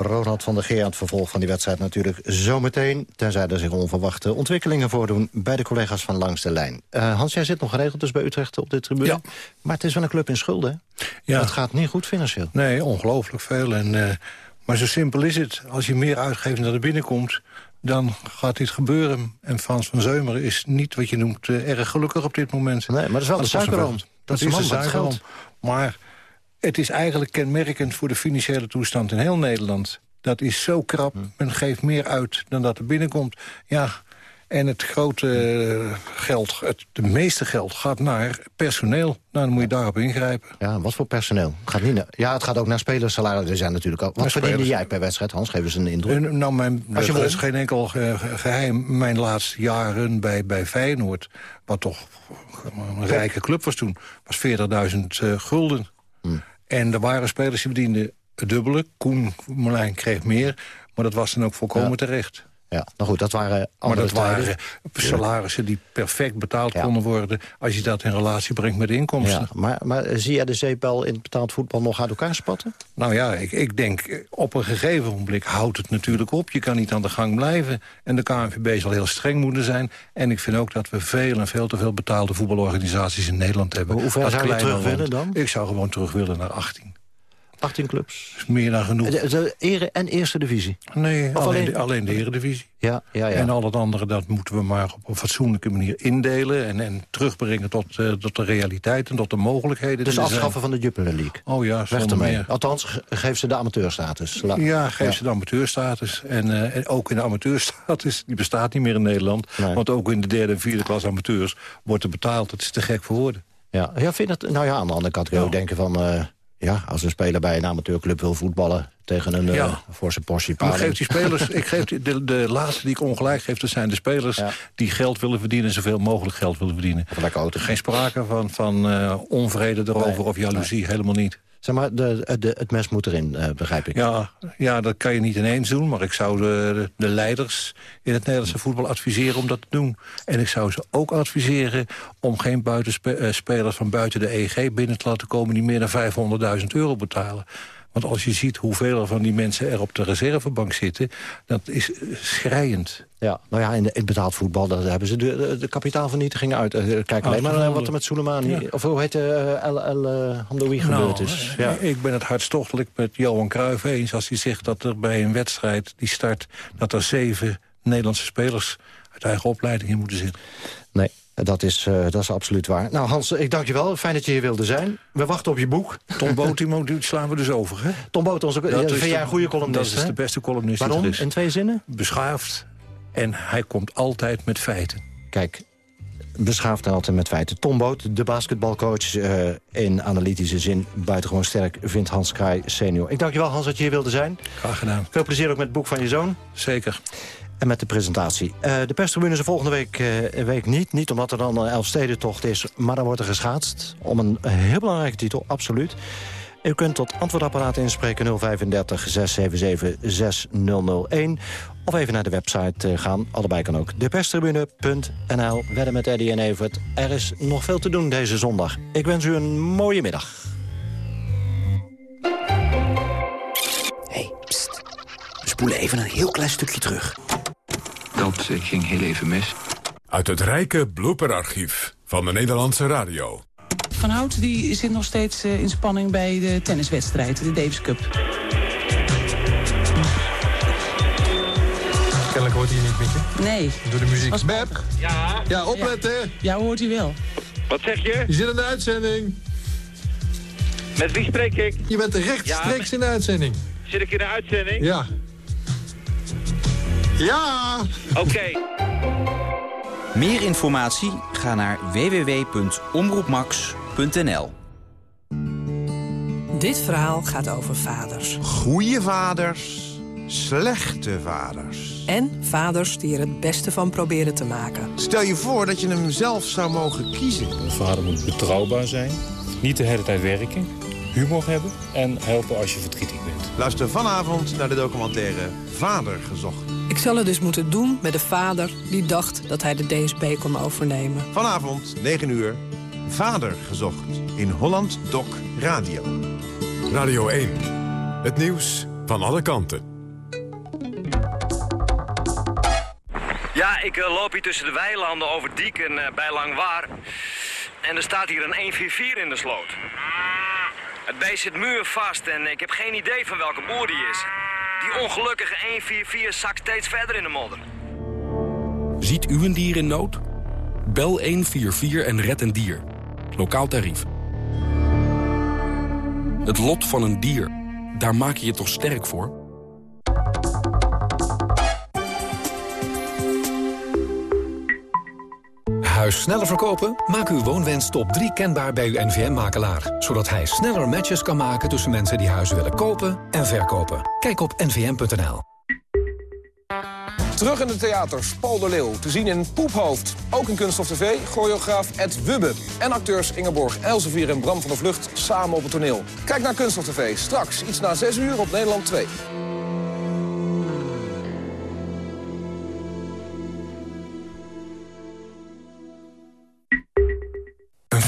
Ronald van der Geer aan het vervolg van die wedstrijd natuurlijk zometeen. Tenzij er zich onverwachte ontwikkelingen voordoen bij de collega's van Langs de Lijn. Uh, Hans, jij zit nog geregeld dus bij Utrecht op de tribune. Ja. Maar het is wel een club in schulden. Ja. Het gaat niet goed financieel. Nee, ongelooflijk veel. En, uh, maar zo simpel is het. Als je meer uitgeeft dan er binnenkomt dan gaat dit gebeuren. En Frans van Zeumeren is niet wat je noemt uh, erg gelukkig op dit moment. Nee, maar dat is wel de suikerom. Dat, dat is de suikerom. Maar het is eigenlijk kenmerkend voor de financiële toestand in heel Nederland. Dat is zo krap, men geeft meer uit dan dat er binnenkomt. Ja, en het grote eh, geld, het de meeste geld, gaat naar personeel. Nou, dan moet je daarop ingrijpen. Ja, wat voor personeel? Gaat niet naar, ja, het gaat ook naar spelersalarissen. Er zijn natuurlijk ook. Wat verdiende jij per wedstrijd, Hans? Geef eens een indruk. Nou, mijn, Als je dat is geen enkel geheim. Mijn laatste jaren bij, bij Feyenoord, wat toch een rijke club was toen, was 40.000 uh, gulden. Hmm. En er waren spelers die verdienden het dubbele. Koen Molijn kreeg meer, maar dat was dan ook volkomen terecht. Ja, nou goed, dat waren Maar andere dat waren salarissen die perfect betaald konden worden... als je dat in relatie brengt met de inkomsten. Ja, maar, maar zie jij de zeepbel in het betaald voetbal nog uit elkaar spatten? Nou ja, ik, ik denk, eh, op een gegeven moment houdt het natuurlijk op. Je kan niet aan de gang blijven. En de KNVB zal heel streng moeten zijn. En ik vind ook dat we veel en veel te veel betaalde voetbalorganisaties in Nederland hebben. Hoe ver Dat zou je terug land. willen dan? Ik zou gewoon terug willen naar 18. 18 clubs? is meer dan genoeg. De, de ere- en eerste divisie? Nee, alleen, alleen- de, alleen de eredivisie. Ja, ja, ja. En al het andere, dat moeten we maar op een fatsoenlijke manier indelen... en, en terugbrengen tot, eh, tot de realiteit en tot de mogelijkheden. Dus zijn. afschaffen van de Jupiler League? Oh ja, zonder meer. Althans, ge- geef ze de amateurstatus. La- Ja, geef Ja. ze de amateurstatus. En, eh, en ook in de amateurstatus, die bestaat niet meer in Nederland. Want ook in de derde en vierde klas amateurs wordt er betaald. Dat is te gek voor woorden. Ja, ja vind het, nou ja, aan de andere kant kun je ook denken van... eh, ja, als een speler bij een amateurclub wil voetballen... tegen een Ja. eh forse portie paling. geef die spelers, ik geef die- de, de laatste die ik ongelijk geef, dat zijn de spelers die geld willen verdienen, zoveel mogelijk geld willen verdienen. Geen sprake van, van eh, onvrede erover Nee, of jaloezie, helemaal niet. Zeg maar, de, het mes moet erin, eh, begrijp ik. Ja, ja, dat kan je niet ineens doen, maar ik zou de, de leiders in het Nederlandse voetbal adviseren om dat te doen. En ik zou ze ook adviseren om geen buitenspelers van buiten de EG binnen te laten komen die meer dan 500.000 euro betalen. Want als je ziet hoeveel er van die mensen er op de reservebank zitten... dat is eh, schrijend. Ja, nou ja, in, de, het betaald voetbal daar hebben ze de, de, de kapitaalvernietiging uit. Eh, Kijk alleen maar naar wat er met Soleimani... Ja. of hoe heet uh, El, El eh, Hamdoui gebeurd is. eh, Ja. Ik ben het hartstochtelijk met Johan Cruijff eens... als hij zegt dat er bij een wedstrijd die start... dat er zeven Nederlandse spelers uit eigen opleiding in moeten zitten. Nee, dat is, eh, dat is absoluut waar. Nou Hans, ik dank je wel. Fijn dat je hier wilde zijn. We wachten op je boek. Tom die slaan we dus over, hè? Tom Boot, onze, ja, is vind jij de- een goede columnist, Dat is hè? de beste columnist Waarom? er is. In twee zinnen? Beschaafd. En hij komt altijd met feiten. Kijk, beschaafd en altijd met feiten. Tom Boot, de basketbalcoach eh, in analytische zin... buitengewoon sterk, vindt Hans Kraai senior. Ik dank je wel, Hans, dat je hier wilde zijn. Graag gedaan. Veel plezier ook met het boek van je zoon. Zeker. En met de presentatie. Eh, de perstribune is volgende week, eh, week niet. Niet omdat er dan een Elfstedentocht is, maar dan wordt er geschaatst. Om een heel belangrijke titel, absoluut. U kunt tot antwoordapparaat inspreken 035 677 6001. Of even naar de website eh, gaan. Allebei kan ook. Deperstribune.nl. Wedden met Eddie en Evert. Er is nog veel te doen deze zondag. Ik wens u een mooie middag. We spoelen even een heel klein stukje terug. Dat ging heel even mis. Uit het rijke blooperarchief van de Nederlandse radio. Van Hout die zit nog steeds eh, in spanning bij de tenniswedstrijd, de Davis Cup. Kennelijk hoort hij je niet, Mieke. Nee. Door de muziek. Was- Beb! Ja. Ja, opletten! Ja, hoort u wel. Wat zeg je? Je zit in de uitzending. Met wie spreek ik? Je bent rechtstreeks Ja, in de uitzending. Zit ik in de uitzending? Ja. Ja! Oké. Meer informatie? Ga naar www.omroepmax.nl Dit verhaal gaat over vaders. Goeie vaders, slechte vaders. En vaders die er het beste van proberen te maken. Stel je voor dat je hem zelf zou mogen kiezen. Een vader moet betrouwbaar zijn, niet de hele tijd werken, humor hebben en helpen als je verdrietig bent. Luister vanavond naar de documentaire Vader gezocht. Ik zal het dus moeten doen met de vader die dacht dat hij de DSB kon overnemen. Vanavond, 9 uur, Vader gezocht in Holland Doc Radio. Radio 1. Het nieuws van alle kanten. Ja, ik eh, loop hier tussen de weilanden over Diek en eh, bij Langwaar. En er staat hier een 144 in de sloot. Het beest zit muurvast en ik heb geen idee van welke boer die is. Die ongelukkige 144 zakt steeds verder in de modder. Ziet u een dier in nood? Bel 144 en red een dier. Lokaal tarief. Het lot van een dier, daar maak je je toch sterk voor? Huis sneller verkopen? Maak uw woonwens top 3 kenbaar bij uw NVM-makelaar. Zodat hij sneller matches kan maken tussen mensen die huizen willen kopen en verkopen. Kijk op nvm.nl. Terug in de theaters, Paul de Leeuw, te zien in Poephoofd. Ook in Kunststof TV, choreograaf Ed Wubbe. En acteurs Ingeborg Elsevier en Bram van der Vlucht samen op het toneel. Kijk naar Kunststof TV, straks iets na 6 uur op Nederland 2.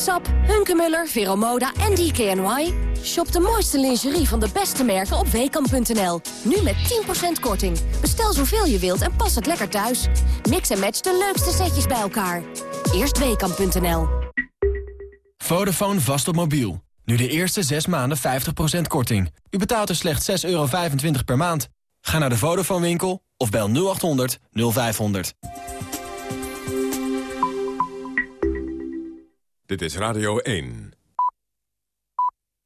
Sap, Hunkemuller, Veromoda en DKNY. Shop de mooiste lingerie van de beste merken op weekamp.nl. Nu met 10% korting. Bestel zoveel je wilt en pas het lekker thuis. Mix en match de leukste setjes bij elkaar. Eerst weekamp.nl. Vodafone vast op mobiel. Nu de eerste 6 maanden 50% korting. U betaalt er slechts 6,25 euro per maand. Ga naar de Vodafone winkel of bel 0800 0500. Dit is Radio 1.